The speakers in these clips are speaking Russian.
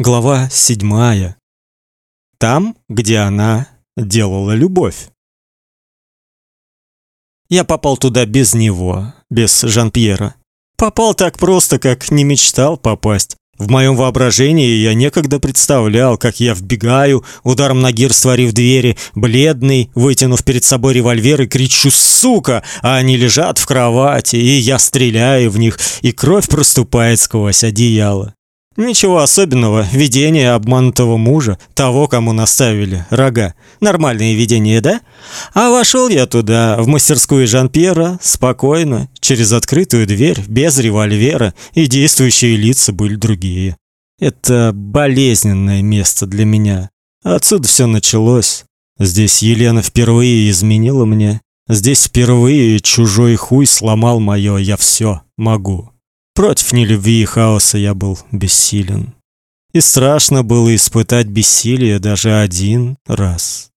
Глава седьмая. Там, где она делала любовь. Я попал туда без него, без Жан-Пьера. Попал так просто, как не мечтал попасть. В моем воображении я некогда представлял, как я вбегаю, ударом ноги растворив двери, бледный, вытянув перед собой револьвер и кричу «Сука!», а они лежат в кровати, и я стреляю в них, и кровь проступает сквозь одеяло. Ничего особенного, видение обманутого мужа, того, кому наставили рога. Нормальное видение, да? А вошел я туда, в мастерскую Жан-Пьера, спокойно, через открытую дверь, без револьвера, и действующие лица были другие. Это болезненное место для меня. Отсюда все началось. Здесь Елена впервые изменила мне. Здесь впервые чужой хуй сломал мое «я все могу». Против нелюбви и хаоса я был бессилен. И страшно было испытать бессилие даже один раз.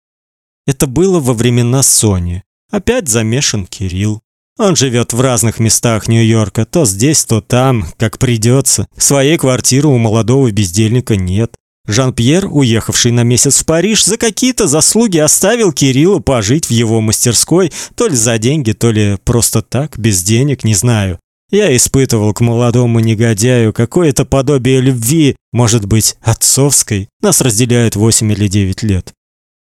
Это было во времена Сони. Опять замешан Кирилл. Он живет в разных местах Нью-Йорка, то здесь, то там, как придется. Своей квартиры у молодого бездельника нет. Жан-Пьер, уехавший на месяц в Париж, за какие-то заслуги оставил Кириллу пожить в его мастерской, то ли за деньги, то ли просто так, без денег, не знаю. Я испытывал к молодому негодяю какое-то подобие любви, может быть, отцовской. Нас разделяет восемь или девять лет.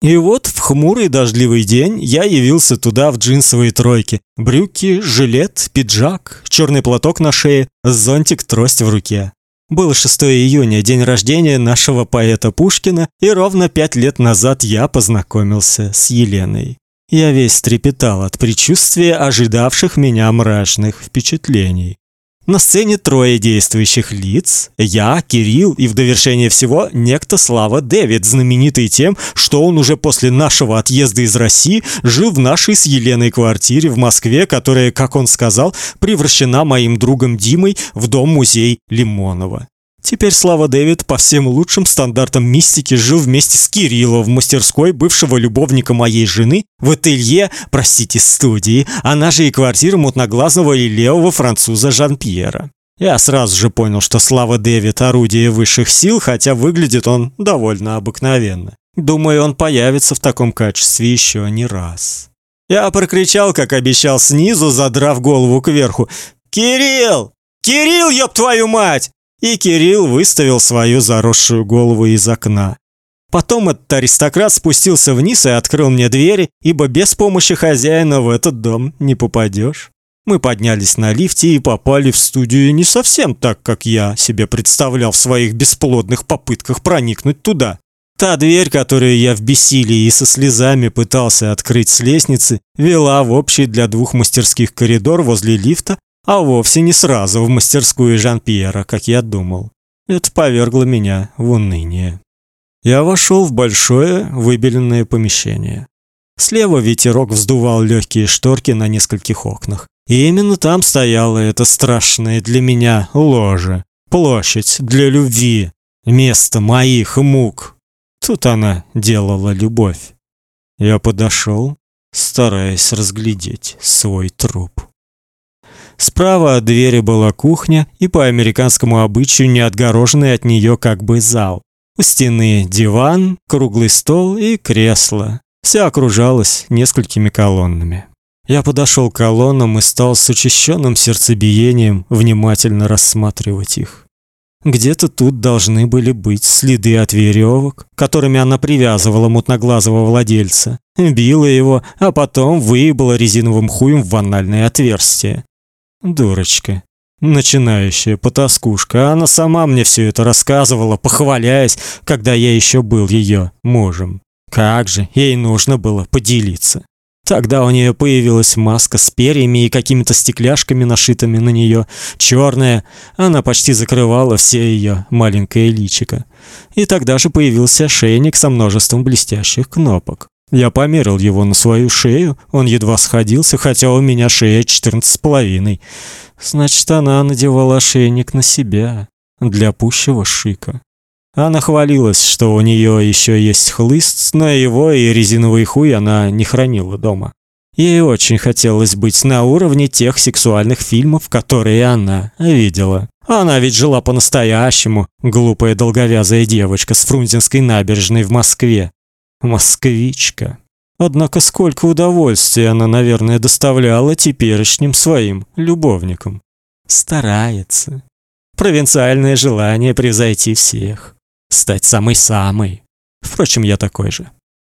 И вот в хмурый дождливый день я явился туда в джинсовой тройке. Брюки, жилет, пиджак, черный платок на шее, зонтик, трость в руке. Было 6 июня, день рождения нашего поэта Пушкина, и ровно пять лет назад я познакомился с Еленой. Я весь трепетал от предчувствия ожидавших меня мрачных впечатлений. На сцене трое действующих лиц: я, Кирилл и в довершение всего некто Слава Дэвид, знаменитый тем, что он уже после нашего отъезда из России жил в нашей с Еленой квартире в Москве, которая, как он сказал, превращена моим другом Димой в дом-музей Лимонова. Теперь Слава Дэвид по всем лучшим стандартам мистики жил вместе с Кириллом в мастерской бывшего любовника моей жены, в ателье, простите, студии, она же и квартира мутноглазого и левого француза Жан-Пьера. Я сразу же понял, что Слава Дэвид орудие высших сил, хотя выглядит он довольно обыкновенно. Думаю, он появится в таком качестве еще не раз. Я прокричал, как обещал снизу, задрав голову кверху: "Кирилл! Кирилл, ёб твою мать!" И Кирилл выставил свою заросшую голову из окна. Потом этот аристократ спустился вниз и открыл мне двери, ибо без помощи хозяина в этот дом не попадешь. Мы поднялись на лифте и попали в студию не совсем так, как я себе представлял в своих бесплодных попытках проникнуть туда. Та дверь, которую я в бессилии и со слезами пытался открыть с лестницы, вела в общий для двух мастерских коридор возле лифта, а вовсе не сразу в мастерскую Жан-Пьера, как я думал. Это повергло меня в уныние. Я вошел в большое выбеленное помещение. Слева ветерок вздувал легкие шторки на нескольких окнах. И именно там стояло это страшное для меня ложе, площадь для любви, место моих мук. Тут она делала любовь. Я подошел, стараясь разглядеть свой труп. Справа от двери была кухня и по американскому обычаю не отгороженный от нее как бы зал. У стены диван, круглый стол и кресло. Все окружалось несколькими колоннами. Я подошел к колоннам и стал с учащенным сердцебиением внимательно рассматривать их. Где-то тут должны были быть следы от веревок, которыми она привязывала мутноглазого владельца, била его, а потом выебала резиновым хуем в анальное отверстие. Дурочка. Начинающая потаскушка. Она сама мне все это рассказывала, похваляясь, когда я еще был ее мужем. Как же, ей нужно было поделиться. Тогда у нее появилась маска с перьями и какими-то стекляшками, нашитыми на нее, черная. Она почти закрывала все ее маленькое личико. И тогда же появился ошейник со множеством блестящих кнопок. Я померил его на свою шею, он едва сходился, хотя у меня шея четырнадцать с половиной. Значит, она надевала ошейник на себя для пущего шика. Она хвалилась, что у нее еще есть хлыст, но его и резиновый хуй она не хранила дома. Ей очень хотелось быть на уровне тех сексуальных фильмов, которые она видела. Она ведь жила по-настоящему, глупая долговязая девочка с Фрунзенской набережной в Москве. Москвичка. Однако сколько удовольствия она, наверное, доставляла теперешним своим любовникам. Старается. Провинциальное желание превзойти всех, стать самой-самой. Впрочем, я такой же.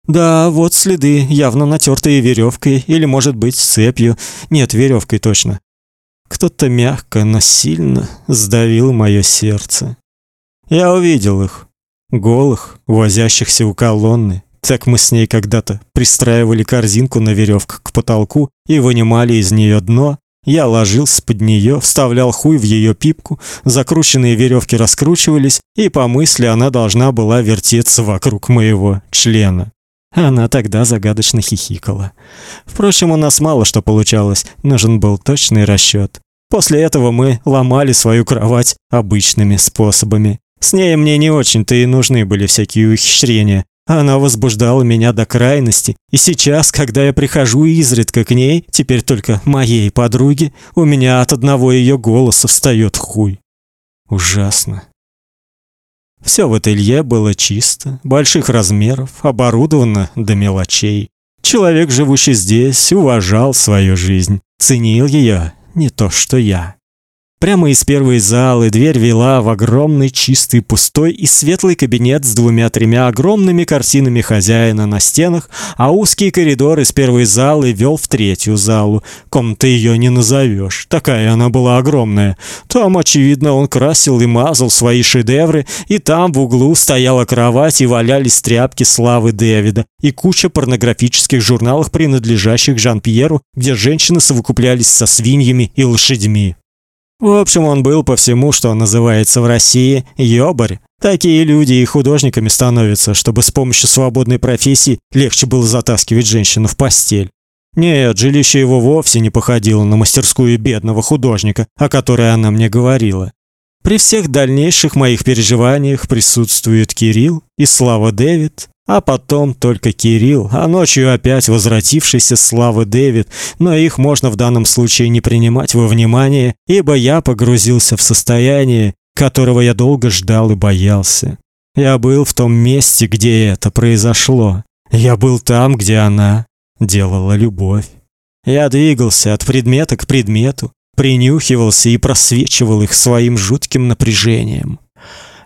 Да, вот следы, явно натертые веревкой или, может быть, цепью. Нет, веревкой точно. Кто-то мягко, но сильно сдавил мое сердце. Я увидел их, голых, возящихся у колонны. Так мы с ней когда-то пристраивали корзинку на веревках к потолку и вынимали из нее дно. Я ложился под нее, вставлял хуй в ее пипку, закрученные веревки раскручивались, и по мысли она должна была вертеться вокруг моего члена. Она тогда загадочно хихикала. Впрочем, у нас мало что получалось, нужен был точный расчёт. После этого мы ломали свою кровать обычными способами. С ней мне не очень-то и нужны были всякие ухищрения. Она возбуждала меня до крайности, и сейчас, когда я прихожу изредка к ней, теперь только моей подруге, у меня от одного ее голоса встает хуй. Ужасно. Все в ателье было чисто, больших размеров, оборудовано до мелочей. Человек, живущий здесь, уважал свою жизнь, ценил ее, не то что я. Прямо из первой залы дверь вела в огромный чистый пустой и светлый кабинет с двумя-тремя огромными картинами хозяина на стенах, а узкий коридор из первой залы вел в третью залу. Комната ее не назовешь, такая она была огромная. Там, очевидно, он красил и мазал свои шедевры, и там в углу стояла кровать и валялись тряпки славы Дэвида и куча порнографических журналов, принадлежащих Жан-Пьеру, где женщины совокуплялись со свиньями и лошадьми. В общем, он был по всему, что называется в России, ёбарь. Такие люди и художниками становятся, чтобы с помощью свободной профессии легче было затаскивать женщину в постель. Нет, жилище его вовсе не походило на мастерскую бедного художника, о которой она мне говорила. При всех дальнейших моих переживаниях присутствует Кирилл и Слава Дэвид, а потом только Кирилл, а ночью опять возвратившийся Слава Дэвид, но их можно в данном случае не принимать во внимание, ибо я погрузился в состояние, которого я долго ждал и боялся. Я был в том месте, где это произошло. Я был там, где она делала любовь. Я двигался от предмета к предмету, принюхивался и просвечивал их своим жутким напряжением.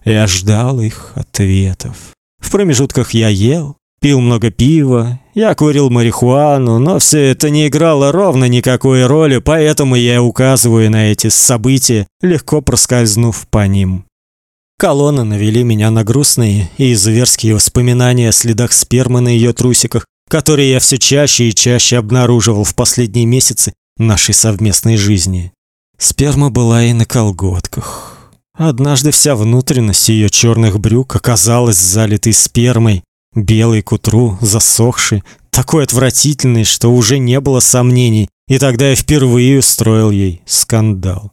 Я ждал их ответов. В промежутках я ел, пил много пива, я курил марихуану, но все это не играло ровно никакой роли, поэтому я указываю на эти события, легко проскользнув по ним. Колонны навели меня на грустные и зверские воспоминания о следах спермы на ее трусиках, которые я все чаще и чаще обнаруживал в последние месяцы нашей совместной жизни. Сперма была и на колготках. Однажды вся внутренность ее черных брюк оказалась залитой спермой, белой к утру, засохшей, такой отвратительной, что уже не было сомнений, и тогда я впервые устроил ей скандал.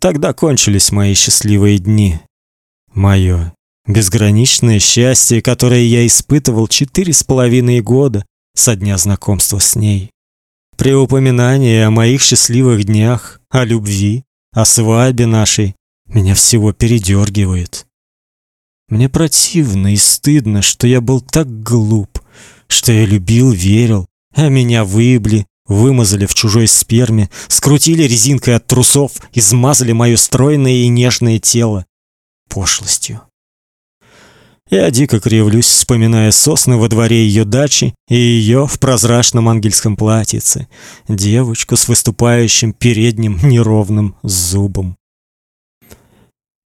Тогда кончились мои счастливые дни. Мое безграничное счастье, которое я испытывал четыре с половиной года со дня знакомства с ней. При упоминании о моих счастливых днях, о любви, о свадьбе нашей, меня всего передергивает. Мне противно и стыдно, что я был так глуп, что я любил, верил, а меня выебли, вымазали в чужой сперме, скрутили резинкой от трусов, измазали мое стройное и нежное тело пошлостью. Я дико кривлюсь, вспоминая сосны во дворе ее дачи и ее в прозрачном ангельском платьице, девочку с выступающим передним неровным зубом.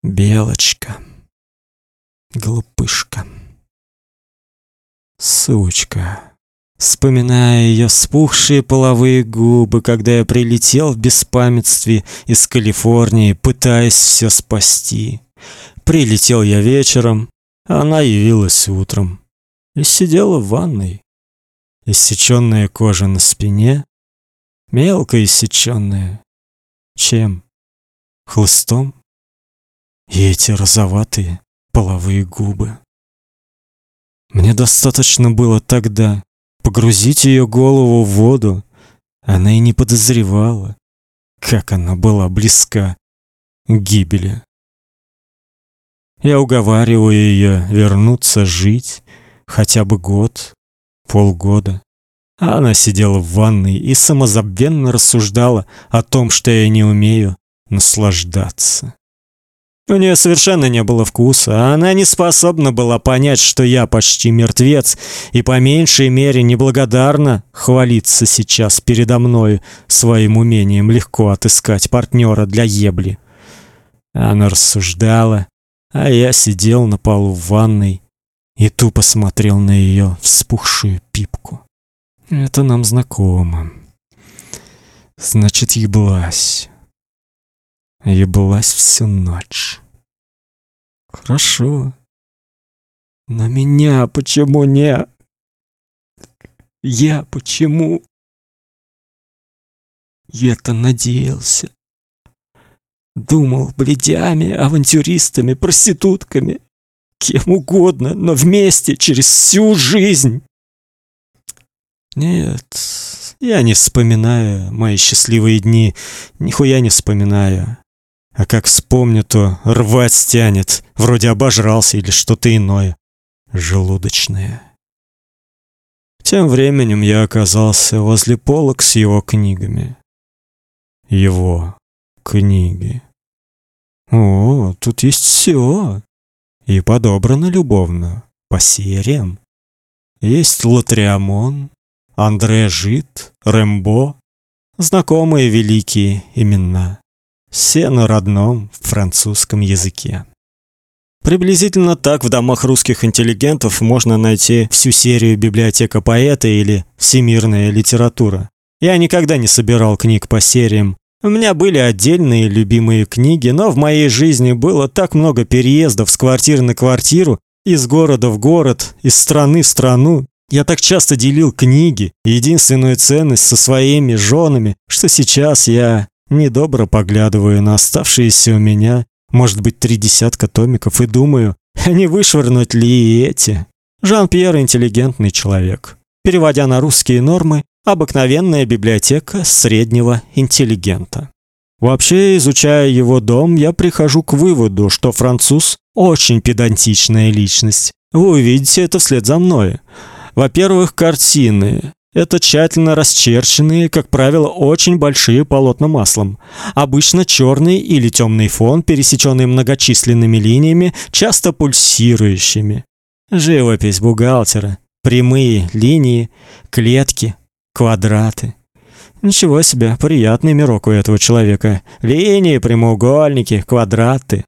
Белочка. Глупышка. Сучка. Вспоминая ее спухшие половые губы, когда я прилетел в беспамятстве из Калифорнии, пытаясь все спасти. Прилетел я вечером, она явилась утром и сидела в ванной. Иссеченная кожа на спине, мелко иссеченная. Чем? Хлыстом? И эти розоватые половые губы. Мне достаточно было тогда погрузить ее голову в воду, она и не подозревала, как она была близка. гибели. Я уговариваю ее вернуться жить хотя бы год, полгода. А она сидела в ванной и самозабвенно рассуждала о том, что я не умею наслаждаться. У нее совершенно не было вкуса, а она не способна была понять, что я почти мертвец, и по меньшей мере неблагодарна хвалиться сейчас передо мной своим умением легко отыскать партнера для ебли. Она рассуждала, а я сидел на полу в ванной и тупо смотрел на ее вспухшую пипку. Это нам знакомо. Значит, еблась. Еблась всю ночь. Хорошо. На меня почему не? Я почему? Я-то надеялся. Думал бледями, авантюристами, проститутками, кем угодно, но вместе через всю жизнь. Нет, я не вспоминаю мои счастливые дни, нихуя не вспоминаю. А как вспомню, то рвать стянет, вроде обожрался или что-то иное, желудочное. Тем временем я оказался возле полок с его книгами. Его книги. О, тут есть все. И подобрано любовно, по сериям. Есть Латриамон, Андре Жит, Рэмбо, знакомые великие имена. Все на родном французском языке. Приблизительно так в домах русских интеллигентов можно найти всю серию библиотека поэта или всемирная литература. Я никогда не собирал книг по сериям, у меня были отдельные любимые книги, но в моей жизни было так много переездов с квартиры на квартиру, из города в город, из страны в страну. Я так часто делил книги, единственную ценность со своими женами, что сейчас я недобро поглядываю на оставшиеся у меня, может быть, три десятка томиков и думаю, а не вышвырнуть ли эти. Жан-Пьер интеллигентный человек. Переводя на русские нормы, обыкновенная библиотека среднего интеллигента. Вообще, изучая его дом, я прихожу к выводу, что француз очень педантичная личность. Вы увидите это вслед за мной. Во-первых, картины. Это тщательно расчерченные, как правило, очень большие полотна маслом. Обычно черный или темный фон, пересеченный многочисленными линиями, часто пульсирующими. Живопись бухгалтера. Прямые линии, клетки, квадраты. Ничего себе, приятный мирок у этого человека. Линии, прямоугольники, квадраты.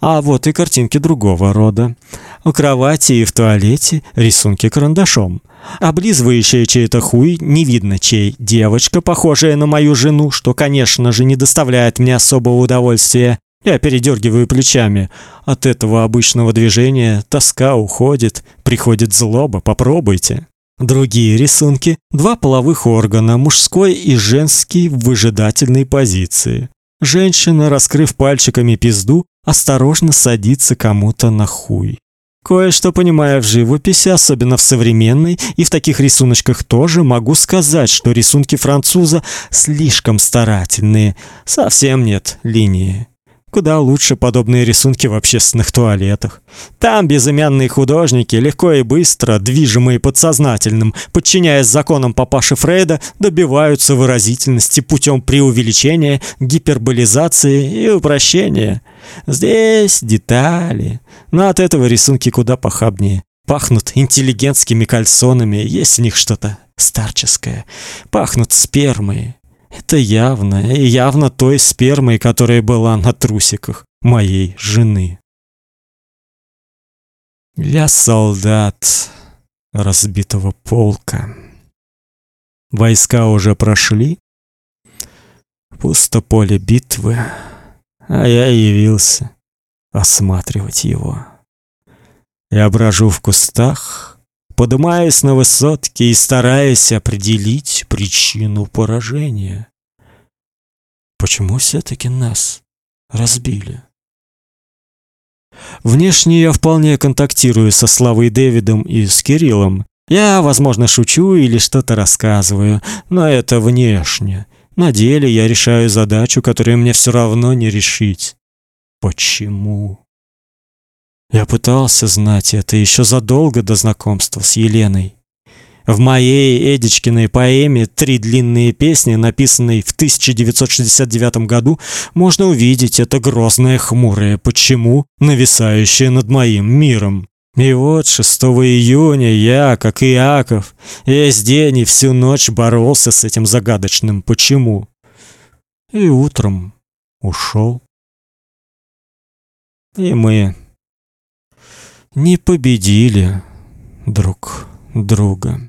А вот и картинки другого рода. У кровати и в туалете рисунки карандашом. Облизывающая чей-то хуй, не видно чей. Девочка, похожая на мою жену, что, конечно же, не доставляет мне особого удовольствия. Я передергиваю плечами. От этого обычного движения тоска уходит, приходит злоба, попробуйте. Другие рисунки два половых органа, мужской и женский в выжидательной позиции. Женщина, раскрыв пальчиками пизду, осторожно садится кому-то на хуй. Кое-что понимая в живописи, особенно в современной, и в таких рисуночках тоже могу сказать, что рисунки француза слишком старательные. Совсем нет линии. Куда лучше подобные рисунки в общественных туалетах. Там безымянные художники, легко и быстро, движимые подсознательным, подчиняясь законам папаши Фрейда, добиваются выразительности путем преувеличения, гиперболизации и упрощения. Здесь детали, но от этого рисунки куда похабнее. Пахнут интеллигентскими кальсонами, есть в них что-то старческое. Пахнут спермой, это явно, и явно той спермой, которая была на трусиках моей жены. Я солдат разбитого полка. Войска уже прошли. Пусто поле битвы, а я явился осматривать его. Я брожу в кустах, поднимаясь на высотки и стараясь определить причину поражения. Почему все-таки нас разбили? Внешне я вполне контактирую со Славой Дэвидом и с Кириллом. Я, возможно, шучу или что-то рассказываю, но это внешне. На деле я решаю задачу, которую мне все равно не решить. почему? Я пытался знать это еще задолго до знакомства с Еленой. В моей Эдичкиной поэме «Три длинные песни», написанной в 1969 году, можно увидеть это грозное хмурое «почему», нависающее над моим миром. И вот 6 июня я, как Иаков, весь день и всю ночь боролся с этим загадочным «почему». И утром ушел. И мы не победили друг друга.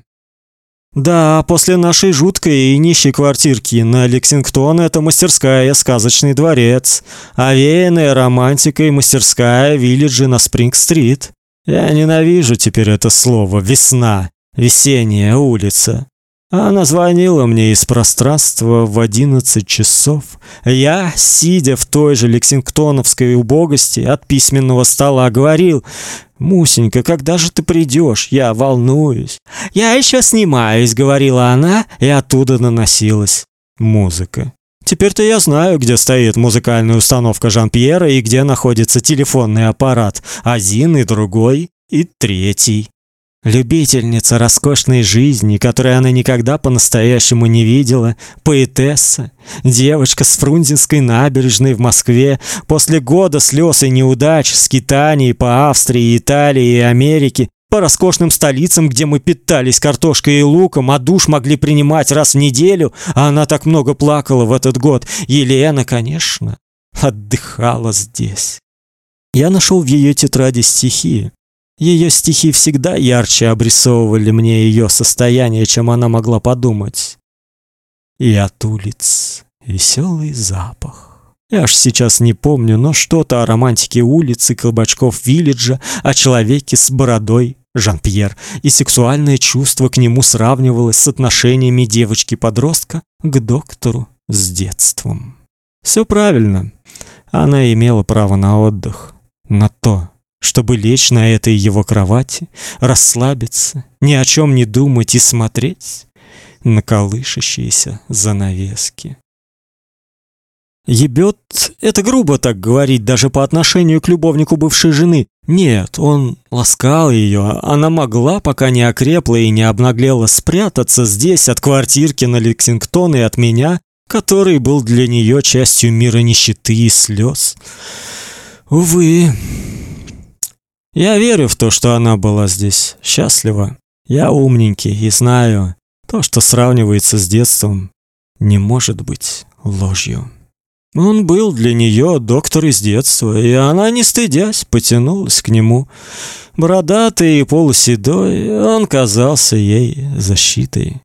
Да, после нашей жуткой и нищей квартирки на Лексингтон это мастерская Сказочный дворец, овеянная романтикой мастерская Виллиджи на Спринг-стрит. Я ненавижу теперь это слово «весна», «весенняя улица». Она звонила мне из пространства в одиннадцать часов. Я, сидя в той же лексингтоновской убогости от письменного стола, говорил: "Мусенька, когда же ты придешь? Я волнуюсь". "Я еще снимаюсь", говорила она, и оттуда наносилась музыка. Теперь-то я знаю, где стоит музыкальная установка Жан-Пьера и где находится телефонный аппарат, один и другой и третий. Любительница роскошной жизни, которой она никогда по-настоящему не видела, поэтесса, девочка с Фрунзенской набережной в Москве, после года слез и неудач, скитаний по Австрии, Италии и Америке, по роскошным столицам, где мы питались картошкой и луком, а душ могли принимать раз в неделю, а она так много плакала в этот год. Елена, конечно, отдыхала здесь. Я нашел в ее тетради стихи, ее стихи всегда ярче обрисовывали мне ее состояние, чем она могла подумать. И от улиц веселый запах. Я аж сейчас не помню, но что-то о романтике улицы, кабачков Виллиджа, о человеке с бородой Жан-Пьер, и сексуальное чувство к нему сравнивалось с отношениями девочки-подростка к доктору с детством. Все правильно. Она имела право на отдых, на то, чтобы лечь на этой его кровати, расслабиться, ни о чем не думать и смотреть на колышащиеся занавески. Ебет — это грубо так говорить даже по отношению к любовнику бывшей жены. Нет, он ласкал ее, она могла, пока не окрепла и не обнаглела, спрятаться здесь от квартирки на Лексингтон и от меня, который был для нее частью мира нищеты и слез. Увы, я верю в то, что она была здесь счастлива. Я умненький и знаю, то, что сравнивается с детством, не может быть ложью. Он был для нее доктор из детства, и она, не стыдясь, потянулась к нему. Бородатый и полуседой, он казался ей защитой.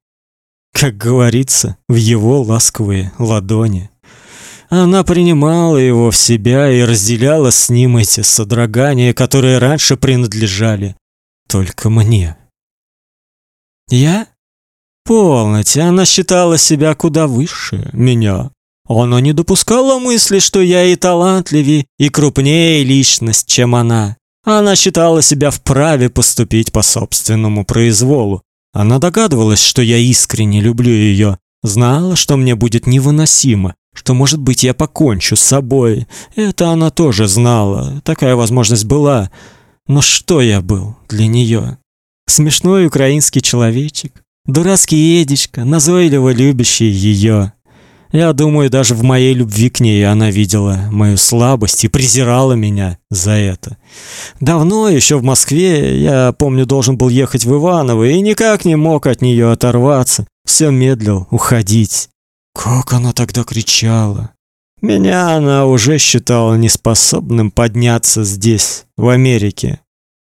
Как говорится, в его ласковые ладони. Она принимала его в себя и разделяла с ним эти содрогания, которые раньше принадлежали только мне. Я? Полноте, она считала себя куда выше меня. Она не допускала мысли, что я и талантливее, и крупнее личность, чем она. Она считала себя вправе поступить по собственному произволу. Она догадывалась, что я искренне люблю ее, знала, что мне будет невыносимо, что, может быть, я покончу с собой. Это она тоже знала, такая возможность была. Но что я был для нее? Смешной украинский человечек, дурацкий Эдичка, назойливо любящий ее. Я думаю, даже в моей любви к ней она видела мою слабость и презирала меня за это. Давно еще в Москве, я помню, должен был ехать в Иваново и никак не мог от нее оторваться. Все медлил уходить. Как она тогда кричала! Меня она уже считала неспособным подняться здесь, в Америке.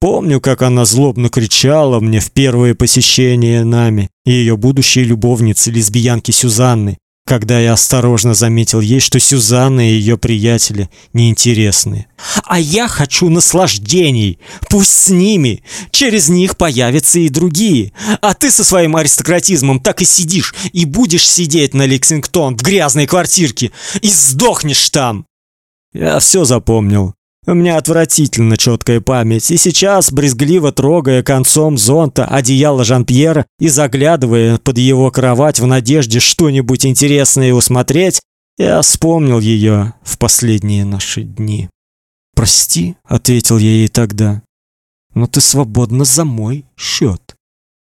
Помню, как она злобно кричала мне в первое посещение нами, ее будущей любовницы, лесбиянки Сюзанны, когда я осторожно заметил ей, что Сюзанна и ее приятели неинтересны. А я хочу наслаждений. Пусть с ними. Через них появятся и другие. А ты со своим аристократизмом так и сидишь и будешь сидеть на Лексингтон в грязной квартирке и сдохнешь там. Я все запомнил. У меня отвратительно четкая память, и сейчас, брезгливо трогая концом зонта одеяло Жан-Пьера и заглядывая под его кровать в надежде что-нибудь интересное усмотреть, я вспомнил ее в последние наши дни. Прости, ответил я ей тогда. Но ты свободна за мой счет.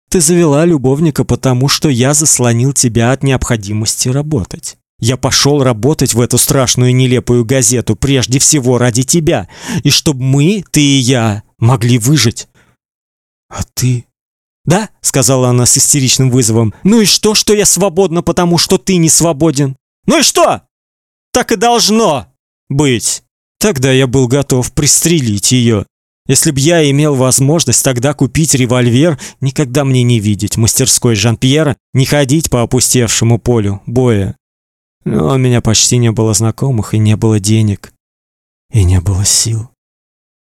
Ты завела любовника потому, что я заслонил тебя от необходимости работать. Я пошел работать в эту страшную нелепую газету прежде всего ради тебя, и чтобы мы, ты и я, могли выжить. А ты? Да, сказала она с истеричным вызовом. Ну и что, что я свободна, потому что ты не свободен? Ну и что? Так и должно быть. Тогда я был готов пристрелить ее. Если б я имел возможность тогда купить револьвер, никогда мне не видеть мастерской Жан-Пьера, не ходить по опустевшему полю боя. Но у меня почти не было знакомых и не было денег, и не было сил.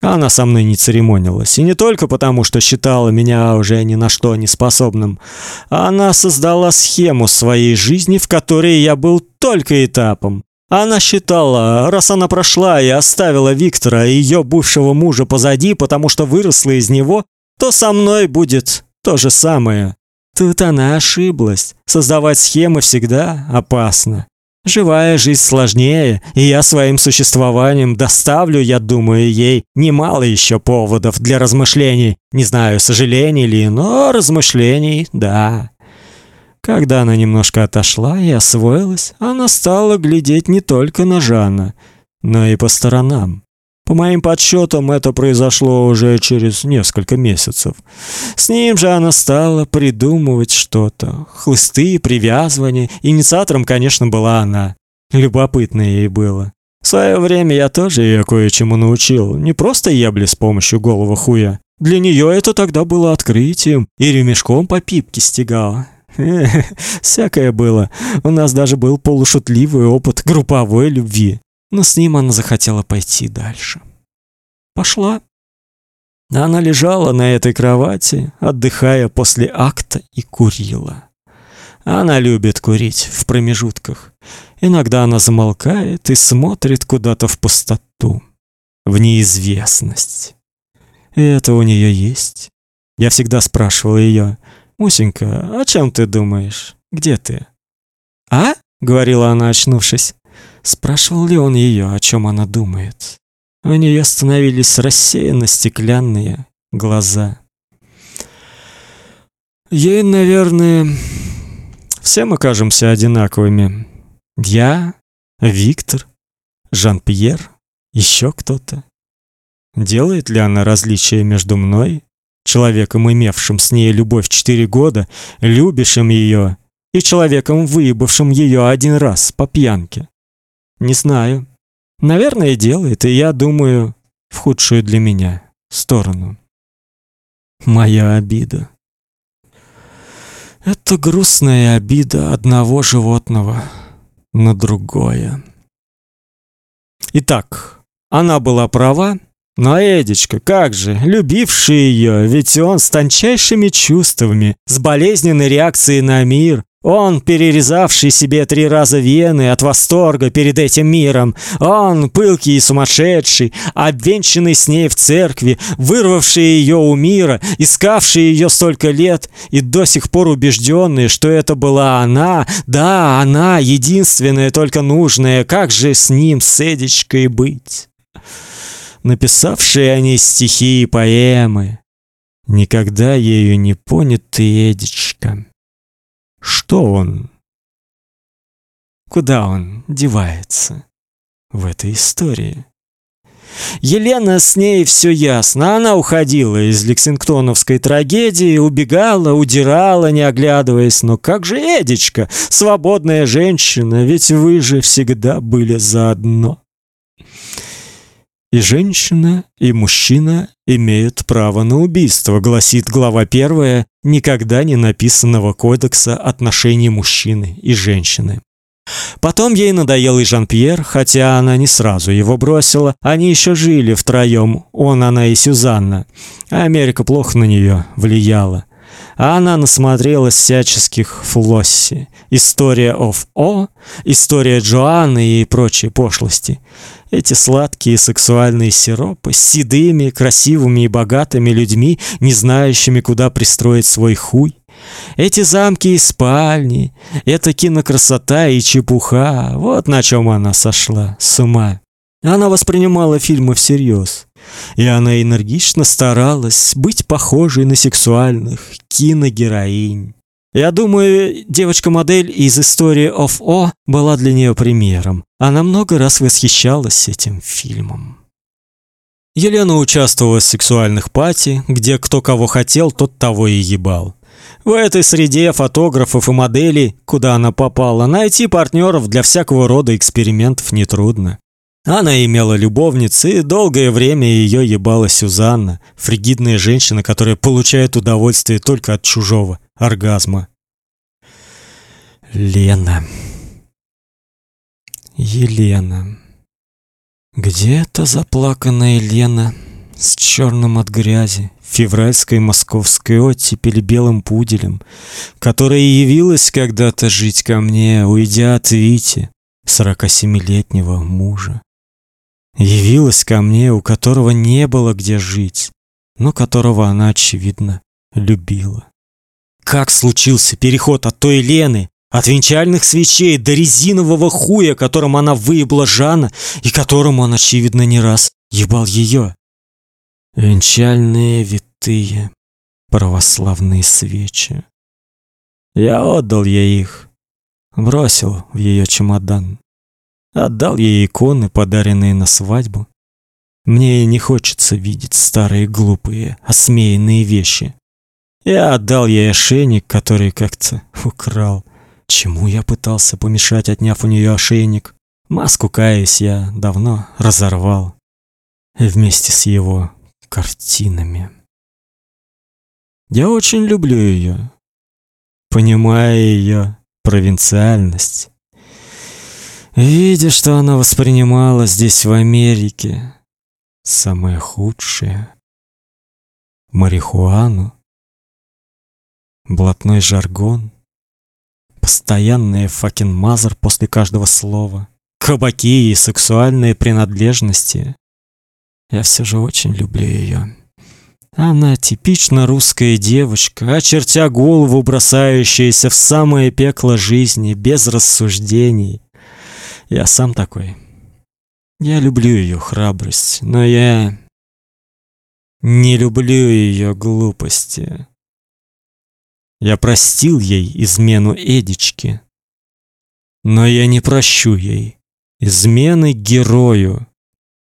Она со мной не церемонилась, и не только потому, что считала меня уже ни на что не способным. Она создала схему своей жизни, в которой я был только этапом. Она считала, раз она прошла и оставила Виктора и ее бывшего мужа позади, потому что выросла из него, то со мной будет то же самое. Тут она ошиблась. Создавать схемы всегда опасно. Живая жизнь сложнее, и я своим существованием доставлю, я думаю, ей немало еще поводов для размышлений. Не знаю, сожалений ли, но размышлений, да. Когда она немножко отошла и освоилась, она стала глядеть не только на Жанна, но и по сторонам. По моим подсчетам, это произошло уже через несколько месяцев. С ним же она стала придумывать что-то. Хлысты, привязывания. Инициатором, конечно, была она. Любопытно ей было. В свое время я тоже ее кое-чему научил. Не просто ебли с помощью голого хуя. Для нее это тогда было открытием. И ремешком по пипке стегала. всякое было. У нас даже был полушутливый опыт групповой любви. Но с ним она захотела пойти дальше. Пошла. Она лежала на этой кровати, отдыхая после акта и курила. Она любит курить в промежутках. Иногда она замолкает и смотрит куда-то в пустоту, в неизвестность. И это у нее есть. Я всегда спрашивал ее: Мусенька, о чем ты думаешь? Где ты? А? говорила она, очнувшись. Спрашивал ли он ее, о чем она думает? У нее становились рассеянно стеклянные глаза. Ей, наверное, все мы кажемся одинаковыми. Я, Виктор, Жан-Пьер, еще кто-то. Делает ли она различие между мной человеком, имевшим с ней любовь четыре года, любящим ее, и человеком, выебавшим ее один раз по пьянке. Не знаю. Наверное, делает, и я думаю, в худшую для меня сторону. Моя обида. Это грустная обида одного животного на другое. Итак, она была права, но Эдичка, как же, любивший ее, ведь он с тончайшими чувствами, с болезненной реакцией на мир, он, перерезавший себе три раза вены от восторга перед этим миром, он, пылкий и сумасшедший, обвенчанный с ней в церкви, вырвавший ее у мира, искавший ее столько лет и до сих пор убежденный, что это была она, да, она, единственная, только нужная, как же с ним, с Эдичкой быть? написавшие о ней стихи и поэмы, никогда ею не понятый Эдичка. Что он? Куда он девается в этой истории? Елена с ней все ясно. Она уходила из лексингтоновской трагедии, убегала, удирала, не оглядываясь. Но как же Эдичка, свободная женщина, ведь вы же всегда были заодно. И женщина, и мужчина имеют право на убийство, гласит глава первая никогда не написанного кодекса отношений мужчины и женщины. Потом ей надоел и Жан-Пьер, хотя она не сразу его бросила. Они еще жили втроем, он, она и Сюзанна. Америка плохо на нее влияла. А она насмотрелась всяческих флосси. История of О, история Джоанны и прочие пошлости. Эти сладкие сексуальные сиропы с седыми, красивыми и богатыми людьми, не знающими, куда пристроить свой хуй. Эти замки и спальни, эта кинокрасота и чепуха, вот на чем она сошла с ума. Она воспринимала фильмы всерьез, и она энергично старалась быть похожей на сексуальных киногероинь. Я думаю, девочка-модель из истории of O была для нее примером. Она много раз восхищалась этим фильмом. Елена участвовала в сексуальных пати, где кто кого хотел, тот того и ебал. В этой среде фотографов и моделей, куда она попала, найти партнеров для всякого рода экспериментов нетрудно. Она имела любовниц, и долгое время ее ебала Сюзанна, фригидная женщина, которая получает удовольствие только от чужого оргазма. Лена. Елена. Где то заплаканная Лена с черным от грязи, февральской московской оттепели белым пуделем, которая явилась когда-то жить ко мне, уйдя от Вити, сорока семилетнего мужа? Явилась ко мне, у которого не было где жить, но которого она очевидно любила. Как случился переход от той Лены, от венчальных свечей до резинового хуя, которым она выебла Жана и которому он очевидно не раз ебал ее? Венчальные витые православные свечи. Я отдал ей их, бросил в ее чемодан. Отдал ей иконы, подаренные на свадьбу. Мне не хочется видеть старые глупые, осмеянные вещи. Я отдал ей ошейник, который как-то украл. Чему я пытался помешать, отняв у нее ошейник? Маску, каюсь, я давно разорвал. Вместе с его картинами. Я очень люблю ее, понимая ее провинциальность. Видя, что она воспринимала здесь, в Америке, самое худшее — марихуану, блатной жаргон, постоянная факин мазер после каждого слова, кабаки и сексуальные принадлежности. Я все же очень люблю ее. Она типично русская девочка, очертя голову, бросающаяся в самое пекло жизни, без рассуждений. Я сам такой. Я люблю ее храбрость, но я не люблю ее глупости. Я простил ей измену Эдички, но я не прощу ей измены герою.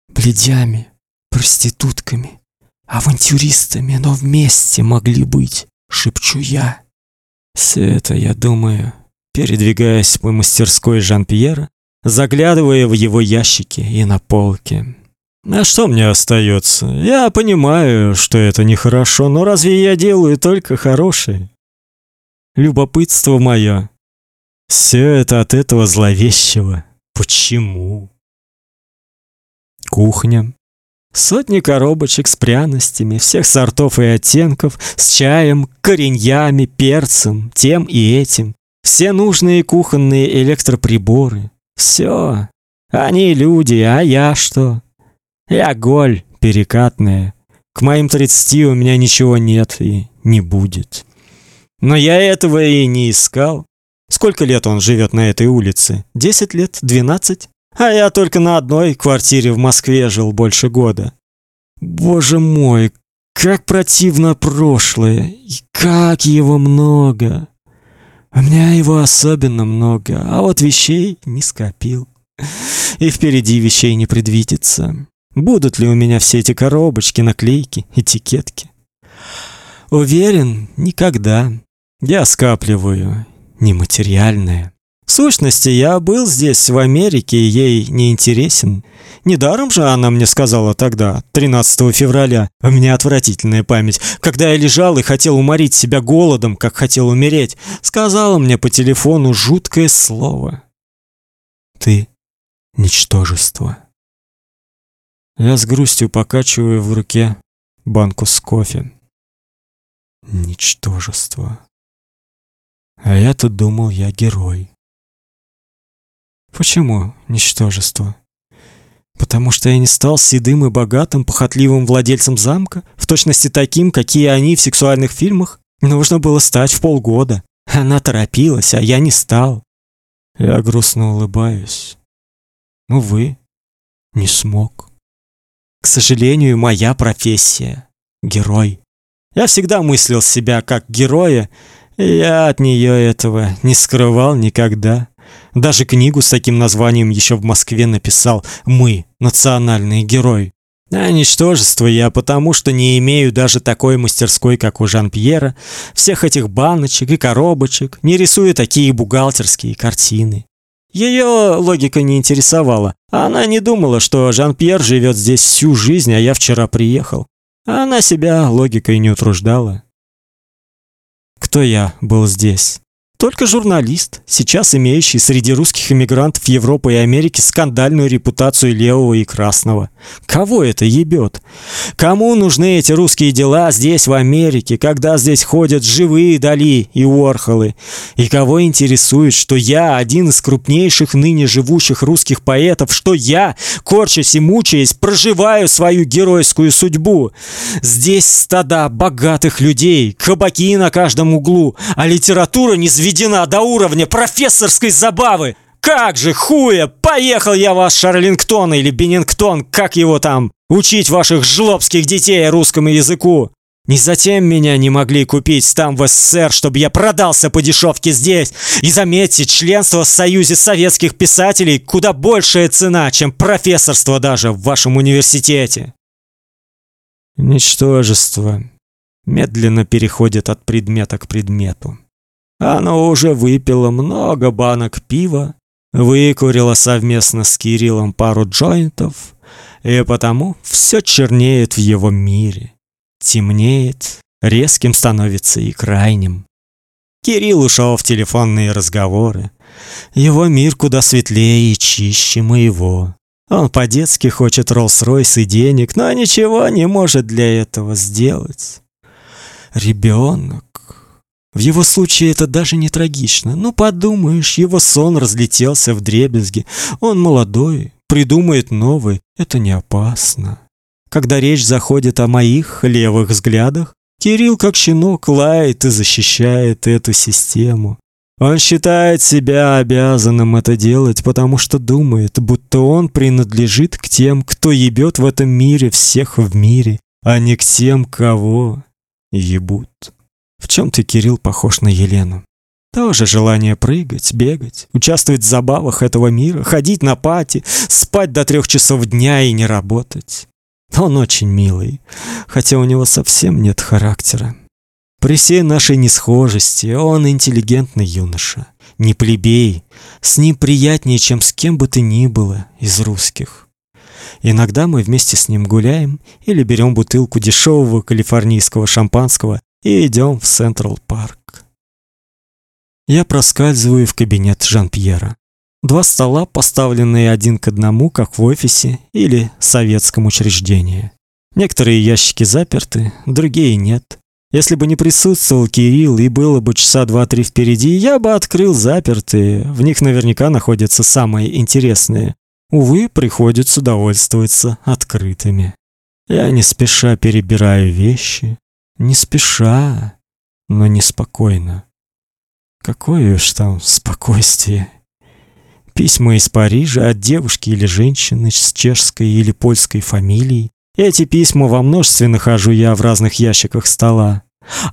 Бледями, проститутками, авантюристами, но вместе могли быть, шепчу я. Все это я думаю, передвигаясь по мастерской Жан-Пьера, заглядывая в его ящики и на полки. А что мне остается? Я понимаю, что это нехорошо, но разве я делаю только хорошее? Любопытство мое. Все это от этого зловещего. Почему? Кухня. Сотни коробочек с пряностями всех сортов и оттенков, с чаем, кореньями, перцем, тем и этим. Все нужные кухонные электроприборы. Все. Они люди, а я что? Я голь перекатная. К моим тридцати у меня ничего нет и не будет. Но я этого и не искал. Сколько лет он живет на этой улице? Десять лет? Двенадцать? А я только на одной квартире в Москве жил больше года. Боже мой, как противно прошлое, и как его много. У меня его особенно много, а вот вещей не скопил. И впереди вещей не предвидится. Будут ли у меня все эти коробочки, наклейки, этикетки? Уверен, никогда. Я скапливаю нематериальное. В сущности, я был здесь, в Америке, и ей не интересен. Недаром же она мне сказала тогда, 13 февраля, у меня отвратительная память, когда я лежал и хотел уморить себя голодом, как хотел умереть, сказала мне по телефону жуткое слово. Ты ничтожество. Я с грустью покачиваю в руке банку с кофе. Ничтожество. А я-то думал, я герой. Почему ничтожество? Потому что я не стал седым и богатым, похотливым владельцем замка, в точности таким, какие они в сексуальных фильмах. Нужно было стать в полгода. Она торопилась, а я не стал. Я грустно улыбаюсь. Ну вы, Не смог. К сожалению, моя профессия герой. Я всегда мыслил себя как героя, я от нее этого не скрывал никогда. Даже книгу с таким названием еще в Москве написал «Мы, национальные герои». А ничтожество я потому, что не имею даже такой мастерской, как у Жан-Пьера, всех этих баночек и коробочек, не рисую такие бухгалтерские картины. Ее логика не интересовала. Она не думала, что Жан-Пьер живет здесь всю жизнь, а я вчера приехал. Она себя логикой не утруждала. Кто я был здесь? Только журналист, сейчас имеющий среди русских эмигрантов Европы и Америки скандальную репутацию левого и красного. Кого это ебет? Кому нужны эти русские дела здесь, в Америке, когда здесь ходят живые Дали и Уорхолы? И кого интересует, что я один из крупнейших ныне живущих русских поэтов, что я, корчась и мучаясь, проживаю свою геройскую судьбу? Здесь стада богатых людей, кабаки на каждом углу, а литература не звезда доведена до уровня профессорской забавы. Как же, хуя, поехал я вас Шарлингтон или Беннингтон, как его там, учить ваших жлобских детей русскому языку. Не затем меня не могли купить там в СССР, чтобы я продался по дешевке здесь. И заметьте, членство в Союзе советских писателей куда большая цена, чем профессорство даже в вашем университете. Ничтожество медленно переходит от предмета к предмету. Оно уже выпило много банок пива, выкурило совместно с Кириллом пару джойнтов, и потому все чернеет в его мире. Темнеет, резким становится и крайним. Кирилл ушел в телефонные разговоры. Его мир куда светлее и чище моего. Он по-детски хочет Роллс-Ройс и денег, но ничего не может для этого сделать. Ребенок в его случае это даже не трагично. Ну подумаешь, его сон разлетелся в дребезги. Он молодой, придумает новый. Это не опасно. Когда речь заходит о моих левых взглядах, Кирилл как щенок лает и защищает эту систему. Он считает себя обязанным это делать, потому что думает, будто он принадлежит к тем, кто ебет в этом мире всех в мире, а не к тем, кого ебут. В чем ты, Кирилл, похож на Елену? Тоже желание прыгать, бегать, участвовать в забавах этого мира, ходить на пати, спать до трех часов дня и не работать. Он очень милый, хотя у него совсем нет характера. При всей нашей несхожести он интеллигентный юноша, не плебей. С ним приятнее, чем с кем бы то ни было из русских. Иногда мы вместе с ним гуляем или берем бутылку дешевого калифорнийского шампанского и идем в Централ Парк. Я проскальзываю в кабинет Жан-Пьера. Два стола, поставленные один к одному, как в офисе или советском учреждении. Некоторые ящики заперты, другие нет. Если бы не присутствовал Кирилл и было бы часа два-три впереди, я бы открыл запертые. В них наверняка находятся самые интересные. Увы, приходится довольствоваться открытыми. Я не спеша перебираю вещи, не спеша, но неспокойно. Какое уж там спокойствие. Письма из Парижа от девушки или женщины с чешской или польской фамилией. Эти письма во множестве нахожу я в разных ящиках стола.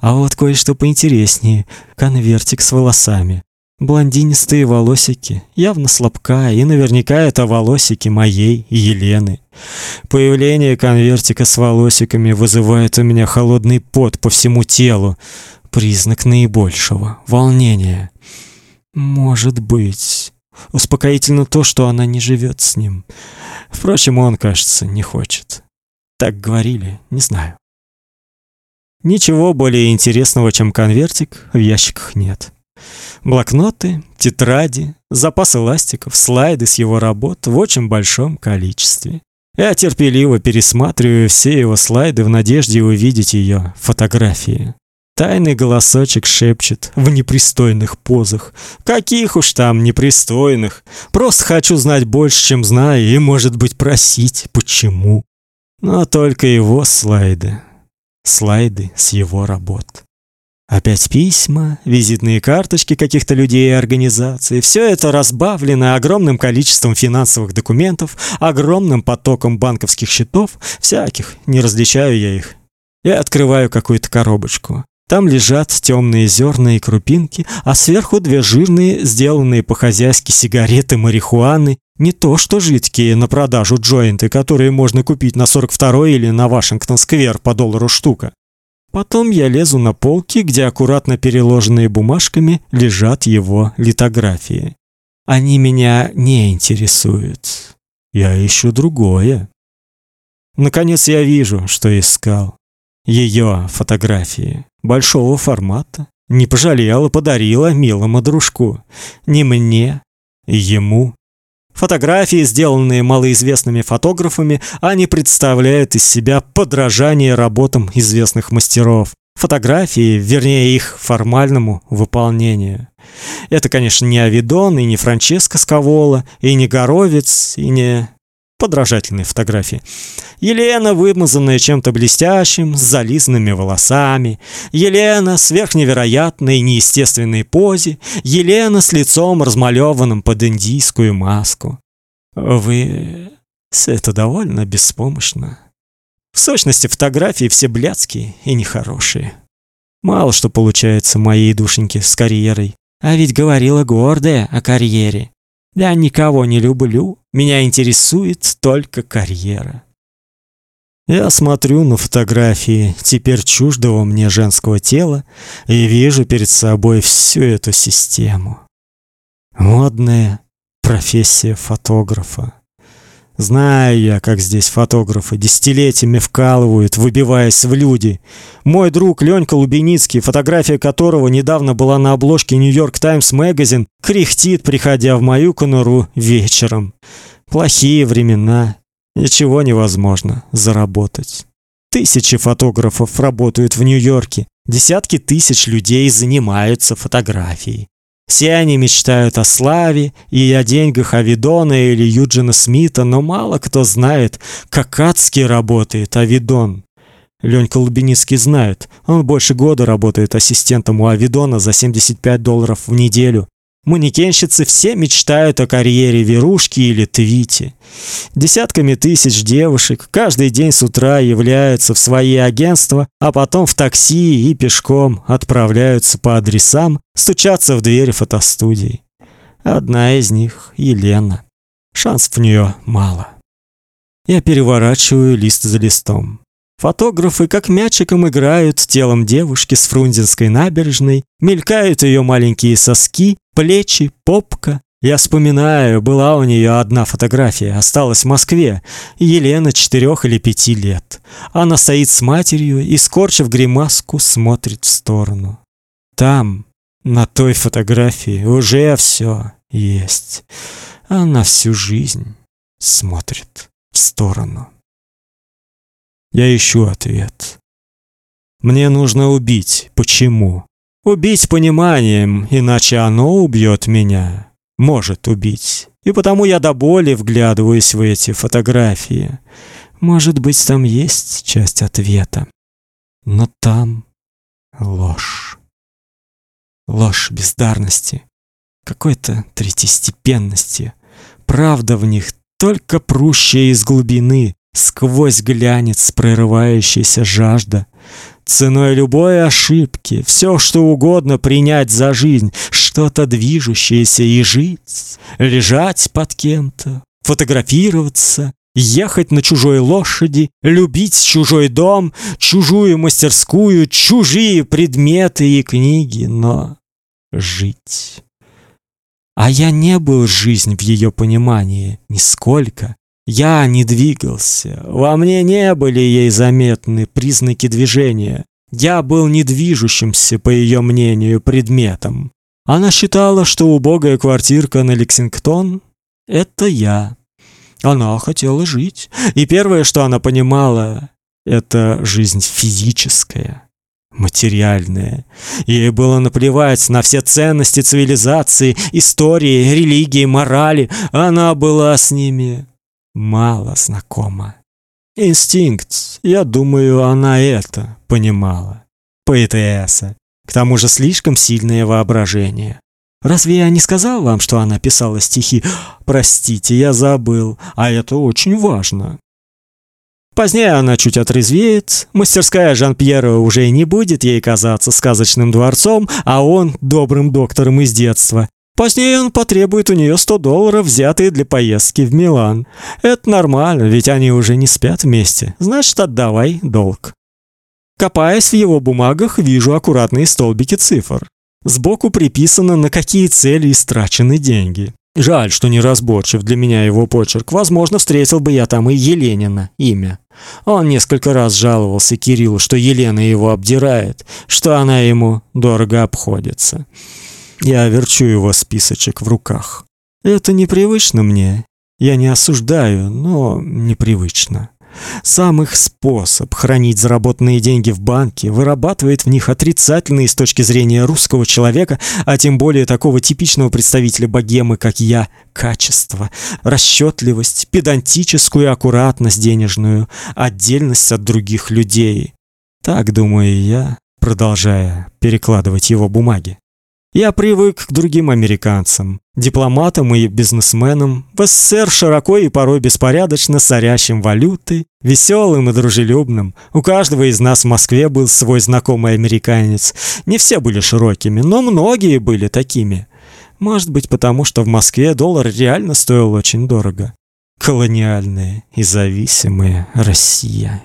А вот кое-что поинтереснее. Конвертик с волосами. Блондинистые волосики, явно слабка, и наверняка это волосики моей Елены. Появление конвертика с волосиками вызывает у меня холодный пот по всему телу, признак наибольшего волнения. Может быть, успокоительно то, что она не живет с ним. Впрочем, он, кажется, не хочет. Так говорили, не знаю. Ничего более интересного, чем конвертик, в ящиках нет. Блокноты, тетради, запас эластиков, слайды с его работ в очень большом количестве. Я терпеливо пересматриваю все его слайды в надежде увидеть ее фотографии. Тайный голосочек шепчет в непристойных позах. Каких уж там непристойных. Просто хочу знать больше, чем знаю, и, может быть, просить, почему. Но только его слайды. Слайды с его работ. Опять письма, визитные карточки каких-то людей и организаций. Все это разбавлено огромным количеством финансовых документов, огромным потоком банковских счетов, всяких, не различаю я их. Я открываю какую-то коробочку. Там лежат темные зерна и крупинки, а сверху две жирные, сделанные по-хозяйски сигареты марихуаны, не то что жидкие на продажу джойнты, которые можно купить на 42 или на Вашингтон-сквер по доллару штука. Потом я лезу на полки, где аккуратно переложенные бумажками лежат его литографии. Они меня не интересуют. Я ищу другое. Наконец я вижу, что искал. Ее фотографии большого формата. Не пожалела, подарила милому дружку. Не мне, ему. Фотографии, сделанные малоизвестными фотографами, они представляют из себя подражание работам известных мастеров. Фотографии, вернее их формальному выполнению. Это, конечно, не Авидон и не Франческо Скавола, и не Горовец, и не подражательные фотографии. Елена, вымазанная чем-то блестящим, с зализанными волосами. Елена с верхневероятной неестественной позе. Елена с лицом размалеванным под индийскую маску. Вы... Это довольно беспомощно. В сущности, фотографии все блядские и нехорошие. Мало что получается моей душеньке с карьерой. А ведь говорила гордая о карьере. Я никого не люблю, меня интересует только карьера. Я смотрю на фотографии теперь чуждого мне женского тела и вижу перед собой всю эту систему. Модная профессия фотографа. Знаю я, как здесь фотографы десятилетиями вкалывают, выбиваясь в люди. Мой друг Ленька Лубеницкий, фотография которого недавно была на обложке New York Times Magazine, кряхтит, приходя в мою конуру вечером. Плохие времена. Ничего невозможно заработать. Тысячи фотографов работают в Нью-Йорке. Десятки тысяч людей занимаются фотографией. Все они мечтают о славе и о деньгах Авидона или Юджина Смита, но мало кто знает, как адски работает Авидон. Ленька Лубиницкий знает. Он больше года работает ассистентом у Авидона за 75 долларов в неделю. Манекенщицы все мечтают о карьере Верушки или Твити. Десятками тысяч девушек каждый день с утра являются в свои агентства, а потом в такси и пешком отправляются по адресам, стучаться в двери фотостудий. Одна из них Елена. Шансов у нее мало. Я переворачиваю лист за листом. Фотографы как мячиком играют телом девушки с Фрунзенской набережной, мелькают ее маленькие соски, плечи, попка. Я вспоминаю, была у нее одна фотография, осталась в Москве. Елена четырех или пяти лет. Она стоит с матерью и, скорчив гримаску, смотрит в сторону. Там, на той фотографии, уже все есть. Она всю жизнь смотрит в сторону. Я ищу ответ. Мне нужно убить. Почему? Убить пониманием, иначе оно убьет меня. Может убить. И потому я до боли вглядываюсь в эти фотографии. Может быть, там есть часть ответа. Но там ложь. Ложь бездарности, какой-то третьестепенности. Правда в них только прущая из глубины, сквозь глянец прорывающаяся жажда. Ценой любой ошибки, все что угодно принять за жизнь, что-то движущееся и жить, лежать под кем-то, фотографироваться, ехать на чужой лошади, любить чужой дом, чужую мастерскую, чужие предметы и книги, но жить. А я не был жизнь в ее понимании нисколько. Я не двигался. Во мне не были ей заметны признаки движения. Я был недвижущимся, по ее мнению, предметом. Она считала, что убогая квартирка на Лексингтон это я. Она хотела жить, и первое, что она понимала, это жизнь физическая, материальная. Ей было наплевать на все ценности цивилизации, истории, религии, морали. Она была с ними мало знакома. Инстинкт, я думаю, она это понимала. Поэтесса. К тому же слишком сильное воображение. Разве я не сказал вам, что она писала стихи? Простите, я забыл, а это очень важно. Позднее она чуть отрезвеет, мастерская Жан-Пьера уже не будет ей казаться сказочным дворцом, а он добрым доктором из детства. Позднее он потребует у нее 100 долларов, взятые для поездки в Милан. Это нормально, ведь они уже не спят вместе. Значит, отдавай долг. Копаясь в его бумагах, вижу аккуратные столбики цифр. Сбоку приписано, на какие цели истрачены деньги. Жаль, что не разборчив для меня его почерк. Возможно, встретил бы я там и Еленина имя. Он несколько раз жаловался Кириллу, что Елена его обдирает, что она ему дорого обходится. Я верчу его списочек в руках. Это непривычно мне. Я не осуждаю, но непривычно. Сам их способ хранить заработанные деньги в банке вырабатывает в них отрицательные с точки зрения русского человека, а тем более такого типичного представителя богемы, как я, качество, расчетливость, педантическую аккуратность денежную, отдельность от других людей. Так думаю я, продолжая перекладывать его бумаги. Я привык к другим американцам, дипломатам и бизнесменам, в СССР широко и порой беспорядочно сорящим валюты, веселым и дружелюбным. У каждого из нас в Москве был свой знакомый американец. Не все были широкими, но многие были такими. Может быть, потому что в Москве доллар реально стоил очень дорого. Колониальная и зависимая Россия.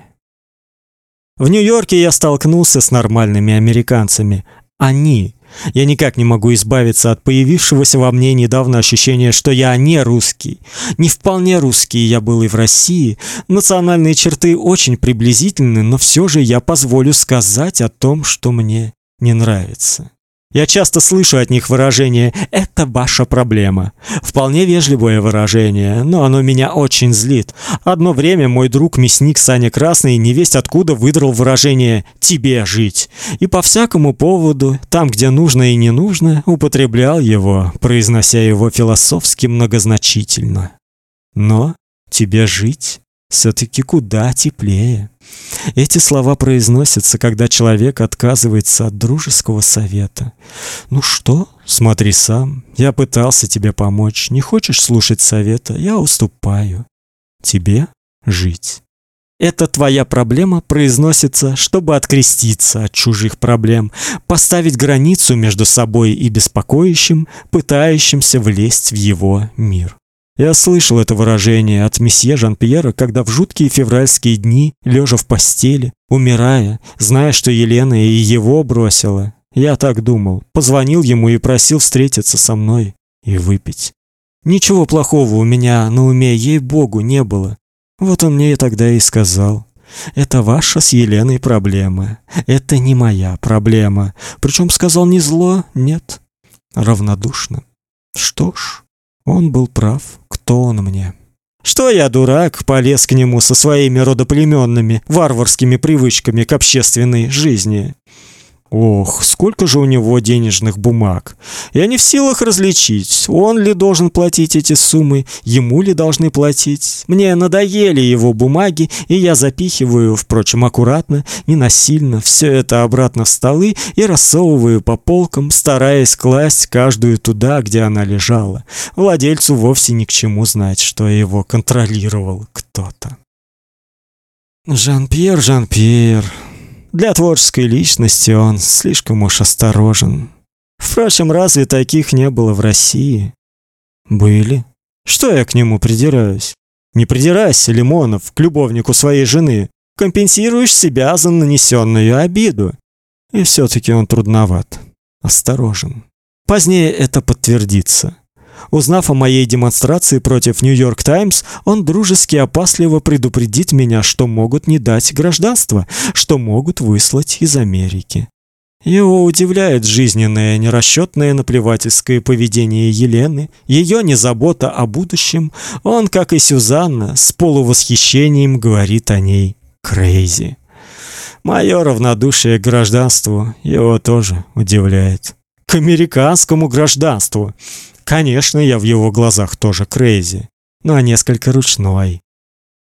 В Нью-Йорке я столкнулся с нормальными американцами. Они я никак не могу избавиться от появившегося во мне недавно ощущения, что я не русский. Не вполне русский я был и в России. Национальные черты очень приблизительны, но все же я позволю сказать о том, что мне не нравится. Я часто слышу от них выражение «это ваша проблема». Вполне вежливое выражение, но оно меня очень злит. Одно время мой друг мясник Саня Красный невесть откуда выдрал выражение «тебе жить». И по всякому поводу, там где нужно и не нужно, употреблял его, произнося его философски многозначительно. Но тебе жить все-таки куда теплее. Эти слова произносятся, когда человек отказывается от дружеского совета. Ну что, смотри сам. Я пытался тебе помочь. Не хочешь слушать совета? Я уступаю. Тебе жить. Это твоя проблема произносится, чтобы откреститься от чужих проблем, поставить границу между собой и беспокоящим, пытающимся влезть в его мир. Я слышал это выражение от месье Жан-Пьера, когда в жуткие февральские дни, лежа в постели, умирая, зная, что Елена и его бросила, я так думал, позвонил ему и просил встретиться со мной и выпить. Ничего плохого у меня на уме, ей-богу, не было. Вот он мне тогда и сказал: "Это ваша с Еленой проблема. Это не моя проблема". Причем сказал не зло, нет, равнодушно. Что ж, он был прав. Кто он мне? Что я, дурак, полез к нему со своими родоплеменными варварскими привычками к общественной жизни? Ох, сколько же у него денежных бумаг. Я не в силах различить, он ли должен платить эти суммы, ему ли должны платить. Мне надоели его бумаги, и я запихиваю, впрочем, аккуратно, не насильно, все это обратно в столы и рассовываю по полкам, стараясь класть каждую туда, где она лежала. Владельцу вовсе ни к чему знать, что его контролировал кто-то. Жан-Пьер, Жан-Пьер, для творческой личности он слишком уж осторожен. Впрочем, разве таких не было в России? Были. Что я к нему придираюсь? Не придирайся, Лимонов, к любовнику своей жены. Компенсируешь себя за нанесенную обиду. И все таки он трудноват. Осторожен. Позднее это подтвердится. Узнав о моей демонстрации против Нью-Йорк Таймс, он дружески опасливо предупредит меня, что могут не дать гражданство, что могут выслать из Америки. Его удивляет жизненное нерасчетное наплевательское поведение Елены, ее незабота о будущем. Он, как и Сюзанна, с полувосхищением говорит о ней «crazy». Мое равнодушие к гражданству его тоже удивляет. К американскому гражданству. Конечно, я в его глазах тоже crazy, но несколько ручной.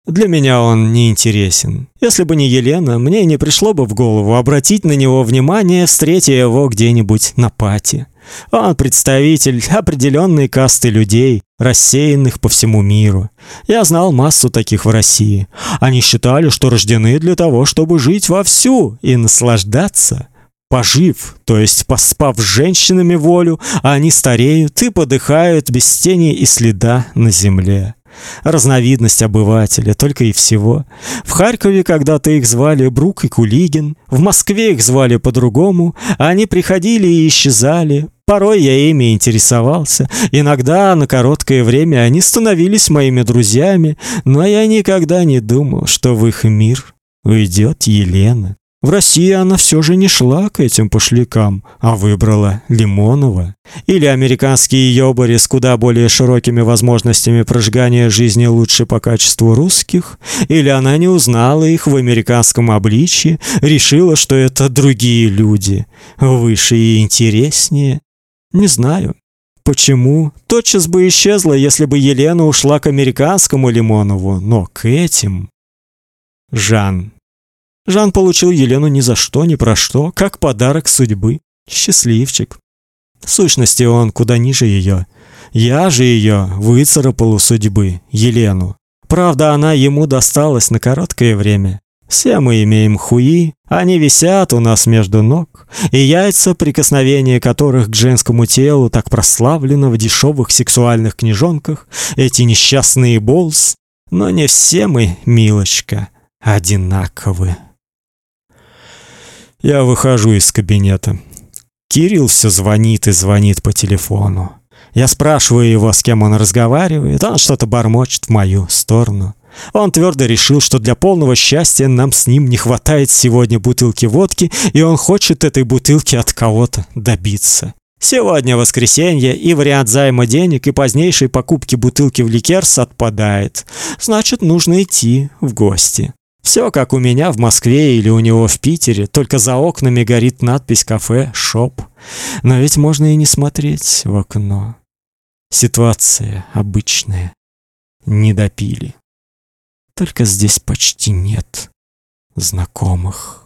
Для меня он не интересен. Если бы не Елена, мне не пришло бы в голову обратить на него внимание, встретя его где-нибудь на пати. Он представитель определенной касты людей, рассеянных по всему миру. Я знал массу таких в России. Они считали, что рождены для того, чтобы жить вовсю и наслаждаться. Пожив, то есть поспав с женщинами волю, а они стареют и подыхают без тени и следа на земле. Разновидность обывателя только и всего. В Харькове когда-то их звали Брук и Кулигин, в Москве их звали по-другому, они приходили и исчезали. Порой я ими интересовался. Иногда на короткое время они становились моими друзьями, но я никогда не думал, что в их мир уйдет Елена. В России она все же не шла к этим пошлякам, а выбрала Лимонова. Или американские ёбари с куда более широкими возможностями прожигания жизни лучше по качеству русских, или она не узнала их в американском обличье, решила, что это другие люди, выше и интереснее. Не знаю. Почему? Тотчас бы исчезла, если бы Елена ушла к американскому Лимонову, но к этим... Жан Жан получил Елену ни за что, ни про что, как подарок судьбы. Счастливчик. В сущности, он куда ниже ее. Я же ее выцарапал у судьбы, Елену. Правда, она ему досталась на короткое время. Все мы имеем хуи, они висят у нас между ног, и яйца, прикосновение которых к женскому телу так прославлено в дешевых сексуальных книжонках, эти несчастные болс, но не все мы, милочка, одинаковы. Я выхожу из кабинета. Кирилл все звонит и звонит по телефону. Я спрашиваю его, с кем он разговаривает, он что-то бормочет в мою сторону. Он твердо решил, что для полного счастья нам с ним не хватает сегодня бутылки водки, и он хочет этой бутылки от кого-то добиться. Сегодня воскресенье, и вариант займа денег и позднейшей покупки бутылки в liquors отпадает. Значит, нужно идти в гости. Все как у меня в Москве или у него в Питере, только за окнами горит надпись кафе Шоп. Но ведь можно и не смотреть в окно. Ситуация обычная. Не допили. Только здесь почти нет знакомых.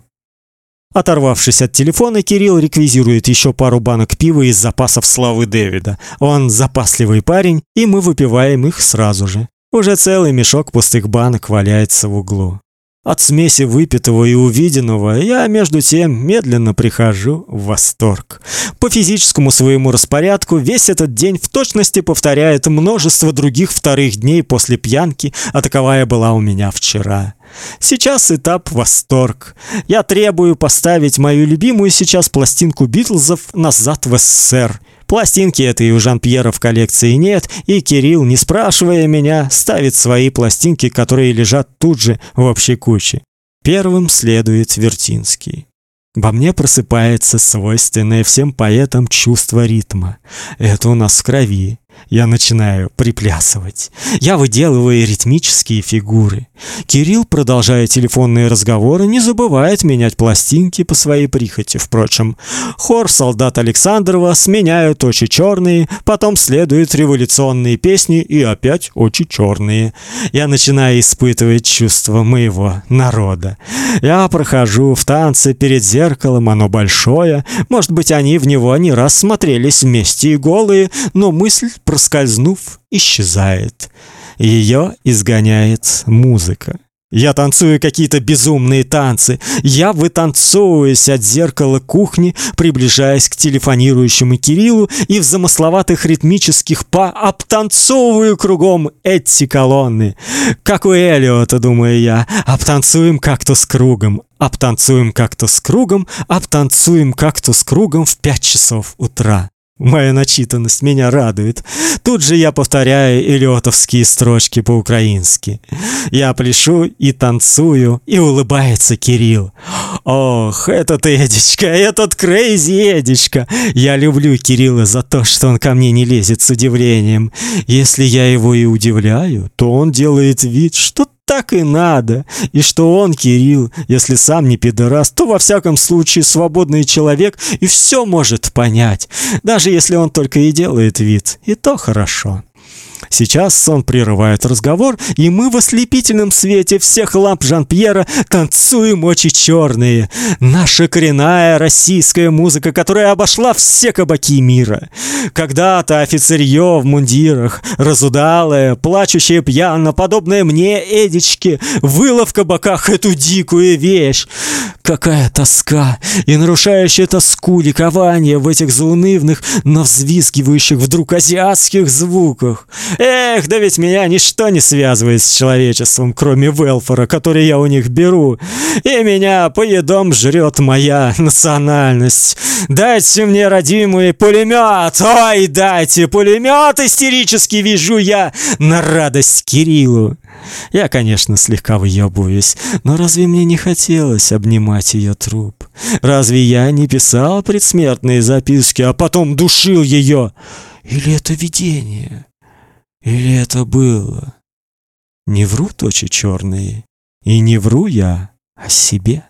Оторвавшись от телефона, Кирилл реквизирует еще пару банок пива из запасов славы Дэвида. Он запасливый парень, и мы выпиваем их сразу же. Уже целый мешок пустых банок валяется в углу. От смеси выпитого и увиденного я между тем медленно прихожу в восторг. По физическому своему распорядку весь этот день в точности повторяет множество других вторых дней после пьянки, а таковая была у меня вчера. Сейчас этап восторг. Я требую поставить мою любимую сейчас пластинку Битлзов назад в СССР. Пластинки этой у Жан-Пьера в коллекции нет, и Кирилл, не спрашивая меня, ставит свои пластинки, которые лежат тут же в общей куче. Первым следует Вертинский. Во мне просыпается свойственное всем поэтам чувство ритма. Это у нас в крови. Я начинаю приплясывать. Я выделываю ритмические фигуры. Кирилл, продолжая телефонные разговоры, не забывает менять пластинки по своей прихоти. Впрочем, хор солдат Александрова сменяют очи черные, потом следуют революционные песни и опять очи черные. Я начинаю испытывать чувство моего народа. Я прохожу в танце перед зеркалом, оно большое. Может быть, они в него не раз смотрелись вместе и голые, но мысль проскользнув, исчезает. Ее изгоняет музыка. Я танцую какие-то безумные танцы. Я вытанцовываюсь от зеркала кухни, приближаясь к телефонирующему Кириллу и в замысловатых ритмических па обтанцовываю кругом эти колонны. Как у Элиота, думаю я, обтанцуем как-то с кругом. Обтанцуем как-то с кругом, обтанцуем как-то с кругом в пять часов утра. Моя начитанность меня радует. Тут же я повторяю элиотовские строчки по-украински. Я пляшу и танцую, и улыбается Кирилл. Ох, этот Эдичка, этот крейзи Эдичка. Я люблю Кирилла за то, что он ко мне не лезет с удивлением. Если я его и удивляю, то он делает вид, что так и надо. И что он, Кирилл, если сам не пидорас, то во всяком случае свободный человек и все может понять. Даже если он только и делает вид. И то хорошо. Сейчас он прерывает разговор, и мы в ослепительном свете всех ламп Жан-Пьера танцуем очень черные. Наша коренная российская музыка, которая обошла все кабаки мира. Когда-то офицерье в мундирах, разудалое, плачущее пьяно, подобное мне, Эдичке, выло в кабаках эту дикую вещь. Какая тоска и нарушающая тоску ликование в этих заунывных, но взвизгивающих вдруг азиатских звуках. Эх, да ведь меня ничто не связывает с человечеством, кроме велфора, который я у них беру. И меня поедом жрет моя национальность. Дайте мне, родимый, пулемет! Ой, дайте пулемет! Истерически вижу я на радость Кириллу. Я, конечно, слегка выебываюсь, но разве мне не хотелось обнимать ее труп? Разве я не писал предсмертные записки, а потом душил ее? Или это видение? Или это было? Не врут очи черные, и не вру я о себе.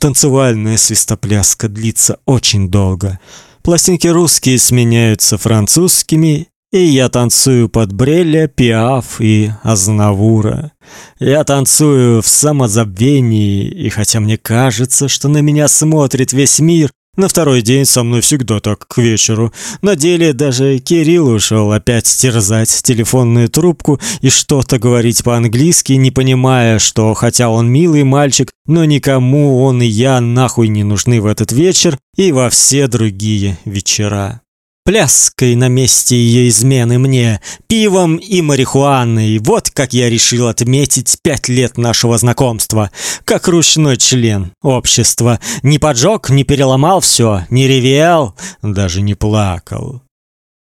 Танцевальная свистопляска длится очень долго. Пластинки русские сменяются французскими, и я танцую под Бреля, Пиаф и Азнавура. Я танцую в самозабвении, и хотя мне кажется, что на меня смотрит весь мир, на второй день со мной всегда так к вечеру. На деле даже Кирилл ушел опять терзать телефонную трубку и что-то говорить по-английски, не понимая, что хотя он милый мальчик, но никому он и я нахуй не нужны в этот вечер и во все другие вечера пляской на месте ее измены мне, пивом и марихуаной. Вот как я решил отметить пять лет нашего знакомства, как ручной член общества. Не поджег, не переломал все, не ревел, даже не плакал.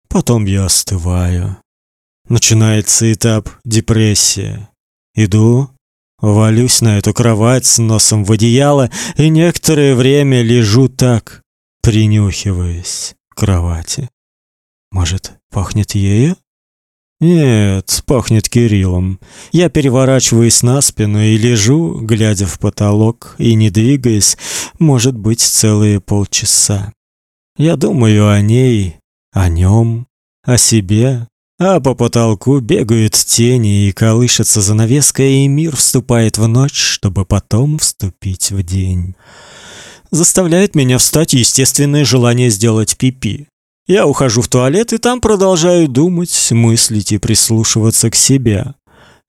Потом я остываю. Начинается этап депрессии. Иду, валюсь на эту кровать с носом в одеяло и некоторое время лежу так, принюхиваясь кровати. Может, пахнет ею? Нет, пахнет Кириллом. Я переворачиваюсь на спину и лежу, глядя в потолок и не двигаясь, может быть, целые полчаса. Я думаю о ней, о нем, о себе, а по потолку бегают тени и колышется занавеска, и мир вступает в ночь, чтобы потом вступить в день. Заставляет меня встать естественное желание сделать пипи. Я ухожу в туалет и там продолжаю думать, мыслить и прислушиваться к себе.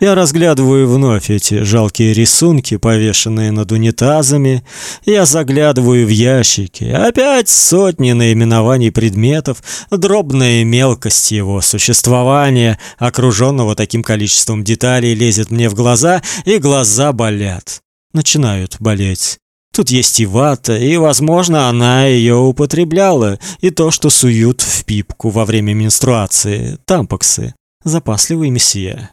Я разглядываю вновь эти жалкие рисунки, повешенные над унитазами. Я заглядываю в ящики. Опять сотни наименований предметов, дробная мелкость его существования, окруженного таким количеством деталей, лезет мне в глаза, и глаза болят. Начинают болеть. Тут есть и вата, и, возможно, она ее употребляла, и то, что суют в пипку во время менструации, тампоксы. Запасливый месье.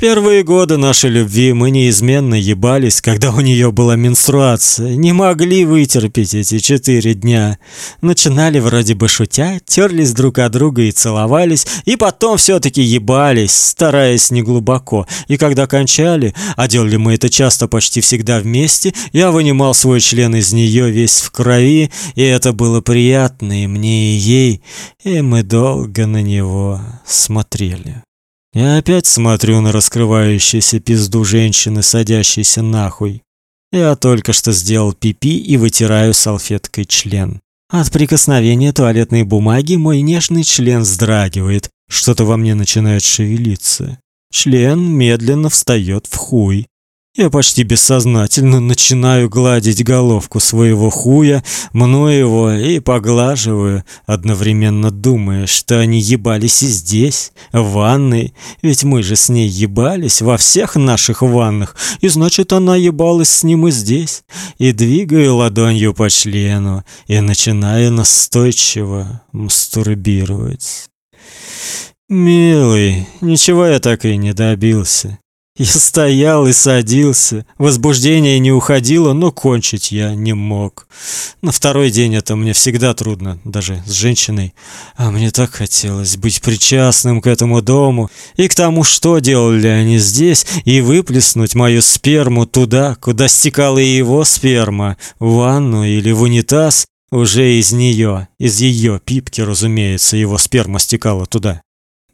Первые годы нашей любви мы неизменно ебались, когда у нее была менструация. Не могли вытерпеть эти четыре дня. Начинали вроде бы шутя, терлись друг от друга и целовались, и потом все-таки ебались, стараясь не глубоко. И когда кончали, а делали мы это часто почти всегда вместе, я вынимал свой член из нее весь в крови, и это было приятно и мне, и ей, и мы долго на него смотрели. Я опять смотрю на раскрывающуюся пизду женщины, садящейся нахуй. Я только что сделал пипи и вытираю салфеткой член. От прикосновения туалетной бумаги мой нежный член вздрагивает, что-то во мне начинает шевелиться. Член медленно встает в хуй. Я почти бессознательно начинаю гладить головку своего хуя, мну его и поглаживаю, одновременно думая, что они ебались и здесь, в ванной, ведь мы же с ней ебались во всех наших ваннах, и значит, она ебалась с ним и здесь, и двигаю ладонью по члену, и начинаю настойчиво мастурбировать. Милый, ничего я так и не добился. Я стоял и садился. Возбуждение не уходило, но кончить я не мог. На второй день это мне всегда трудно, даже с женщиной. А мне так хотелось быть причастным к этому дому и к тому, что делали они здесь, и выплеснуть мою сперму туда, куда стекала и его сперма, в ванну или в унитаз. Уже из нее, из ее пипки, разумеется, его сперма стекала туда.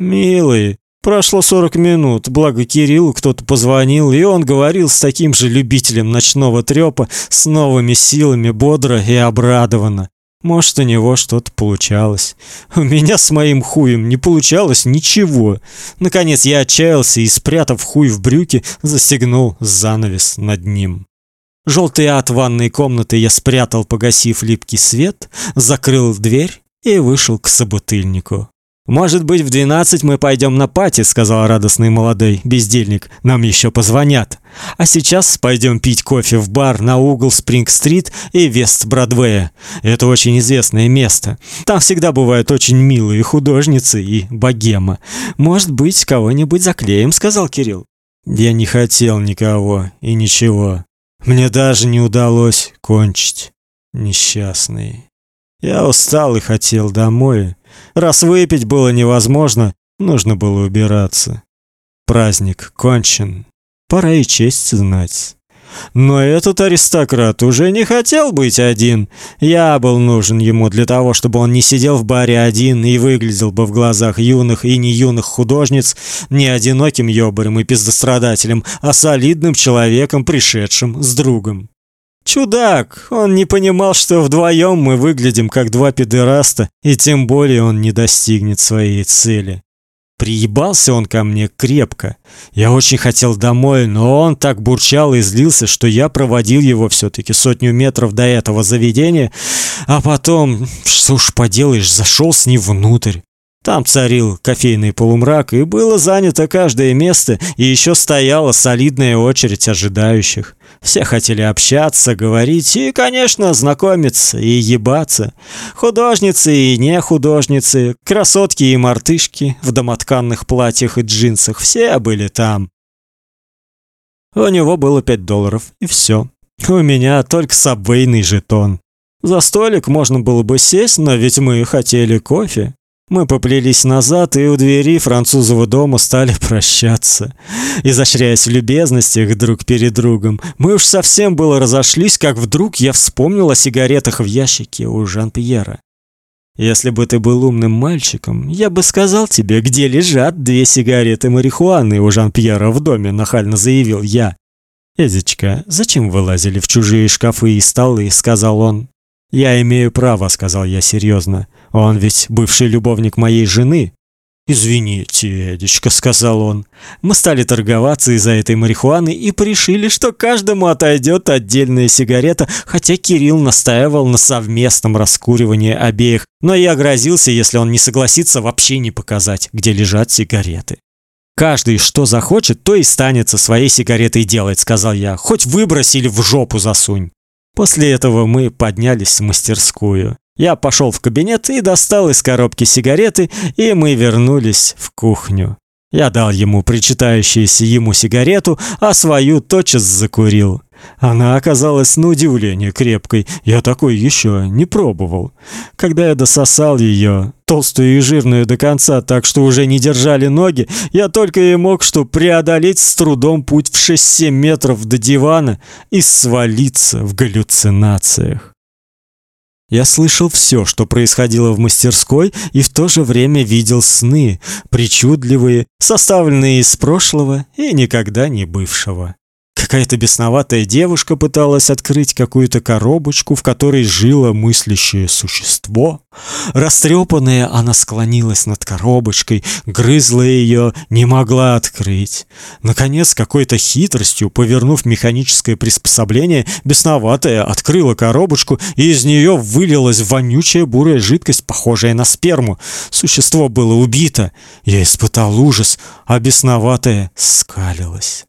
Милый, прошло 40 минут, благо Кириллу кто-то позвонил, и он говорил с таким же любителем ночного трёпа, с новыми силами, бодро и обрадованно. Может, у него что-то получалось. У меня с моим хуем не получалось ничего. Наконец я отчаялся и, спрятав хуй в брюки, застегнул занавес над ним. Желтый от ванной комнаты я спрятал, погасив липкий свет, закрыл дверь и вышел к собутыльнику. Может быть, в двенадцать мы пойдем на пати, сказал радостный молодой бездельник. Нам еще позвонят. А сейчас пойдем пить кофе в бар на угол Спринг-стрит и Вест-Бродвея. Это очень известное место. Там всегда бывают очень милые художницы и богема. Может быть, кого-нибудь заклеим, сказал Кирилл. Я не хотел никого и ничего. Мне даже не удалось кончить. Несчастный. Я устал и хотел домой. Раз выпить было невозможно, нужно было убираться. Праздник кончен. Пора и честь знать. Но этот аристократ уже не хотел быть один. Я был нужен ему для того, чтобы он не сидел в баре один и выглядел бы в глазах юных и не юных художниц не одиноким ёбарем и пиздострадателем, а солидным человеком, пришедшим с другом. Чудак, он не понимал, что вдвоем мы выглядим как два педераста, и тем более он не достигнет своей цели. Приебался он ко мне крепко. Я очень хотел домой, но он так бурчал и злился, что я проводил его все таки сотню метров до этого заведения, а потом, что уж поделаешь, зашел с ним внутрь. Там царил кофейный полумрак, и было занято каждое место, и еще стояла солидная очередь ожидающих. Все хотели общаться, говорить и, конечно, знакомиться и ебаться. Художницы и не художницы, красотки и мартышки в домотканных платьях и джинсах, все были там. У него было пять долларов, и все. У меня только сабвейный жетон. За столик можно было бы сесть, но ведь мы хотели кофе. Мы поплелись назад, и у двери французового дома стали прощаться, изощряясь в любезностях друг перед другом. Мы уж совсем было разошлись, как вдруг я вспомнил о сигаретах в ящике у Жан-Пьера. Если бы ты был умным мальчиком, я бы сказал тебе, где лежат две сигареты марихуаны у Жан-Пьера в доме, нахально заявил я. Эзечка, зачем вы лазили в чужие шкафы и столы, сказал он. Я имею право, сказал я серьезно. Он ведь бывший любовник моей жены. Извините, Эдичка, сказал он. Мы стали торговаться из-за этой марихуаны и решили, что каждому отойдет отдельная сигарета, хотя Кирилл настаивал на совместном раскуривании обеих, но я грозился, если он не согласится, вообще не показать, где лежат сигареты. Каждый что захочет, то и станет со своей сигаретой делать, сказал я. Хоть выбрось или в жопу засунь. После этого мы поднялись в мастерскую. Я пошел в кабинет и достал из коробки сигареты, и мы вернулись в кухню. Я дал ему причитающуюся ему сигарету, а свою тотчас закурил. Она оказалась на удивление крепкой. Я такой еще не пробовал. Когда я дососал ее, толстую и жирную до конца, так что уже не держали ноги, я только и мог что преодолеть с трудом путь в 6-7 метров до дивана и свалиться в галлюцинациях. Я слышал все, что происходило в мастерской, и в то же время видел сны, причудливые, составленные из прошлого и никогда не бывшего. Какая-то бесноватая девушка пыталась открыть какую-то коробочку, в которой жило мыслящее существо. Растрепанная, она склонилась над коробочкой, грызла ее, не могла открыть. Наконец, какой-то хитростью, повернув механическое приспособление, бесноватая открыла коробочку, и из нее вылилась вонючая бурая жидкость, похожая на сперму. Существо было убито. Я испытал ужас, а бесноватая скалилась.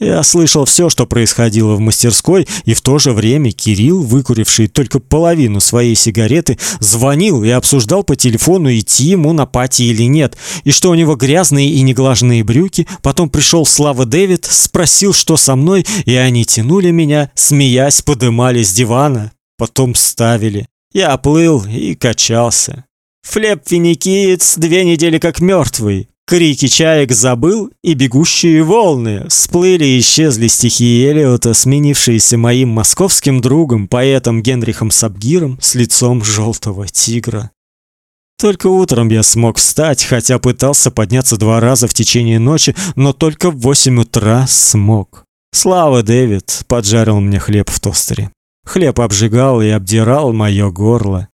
Я слышал все, что происходило в мастерской, и в то же время Кирилл, выкуривший только половину своей сигареты, звонил и обсуждал по телефону, идти ему на пати или нет, и что у него грязные и неглаженные брюки. Потом пришел Слава Дэвид, спросил, что со мной, и они тянули меня, смеясь, подымали с дивана, потом ставили. Я оплыл и качался. Флеб финикиец две недели как мертвый. Крики чаек забыл, и бегущие волны всплыли и исчезли стихи Элиота, сменившиеся моим московским другом, поэтом Генрихом Сабгиром с лицом желтого тигра. Только утром я смог встать, хотя пытался подняться два раза в течение ночи, но только в восемь утра смог. Слава, Дэвид поджарил мне хлеб в тостере. Хлеб обжигал и обдирал мое горло.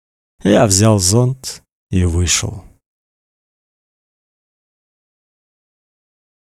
Я взял зонт и вышел.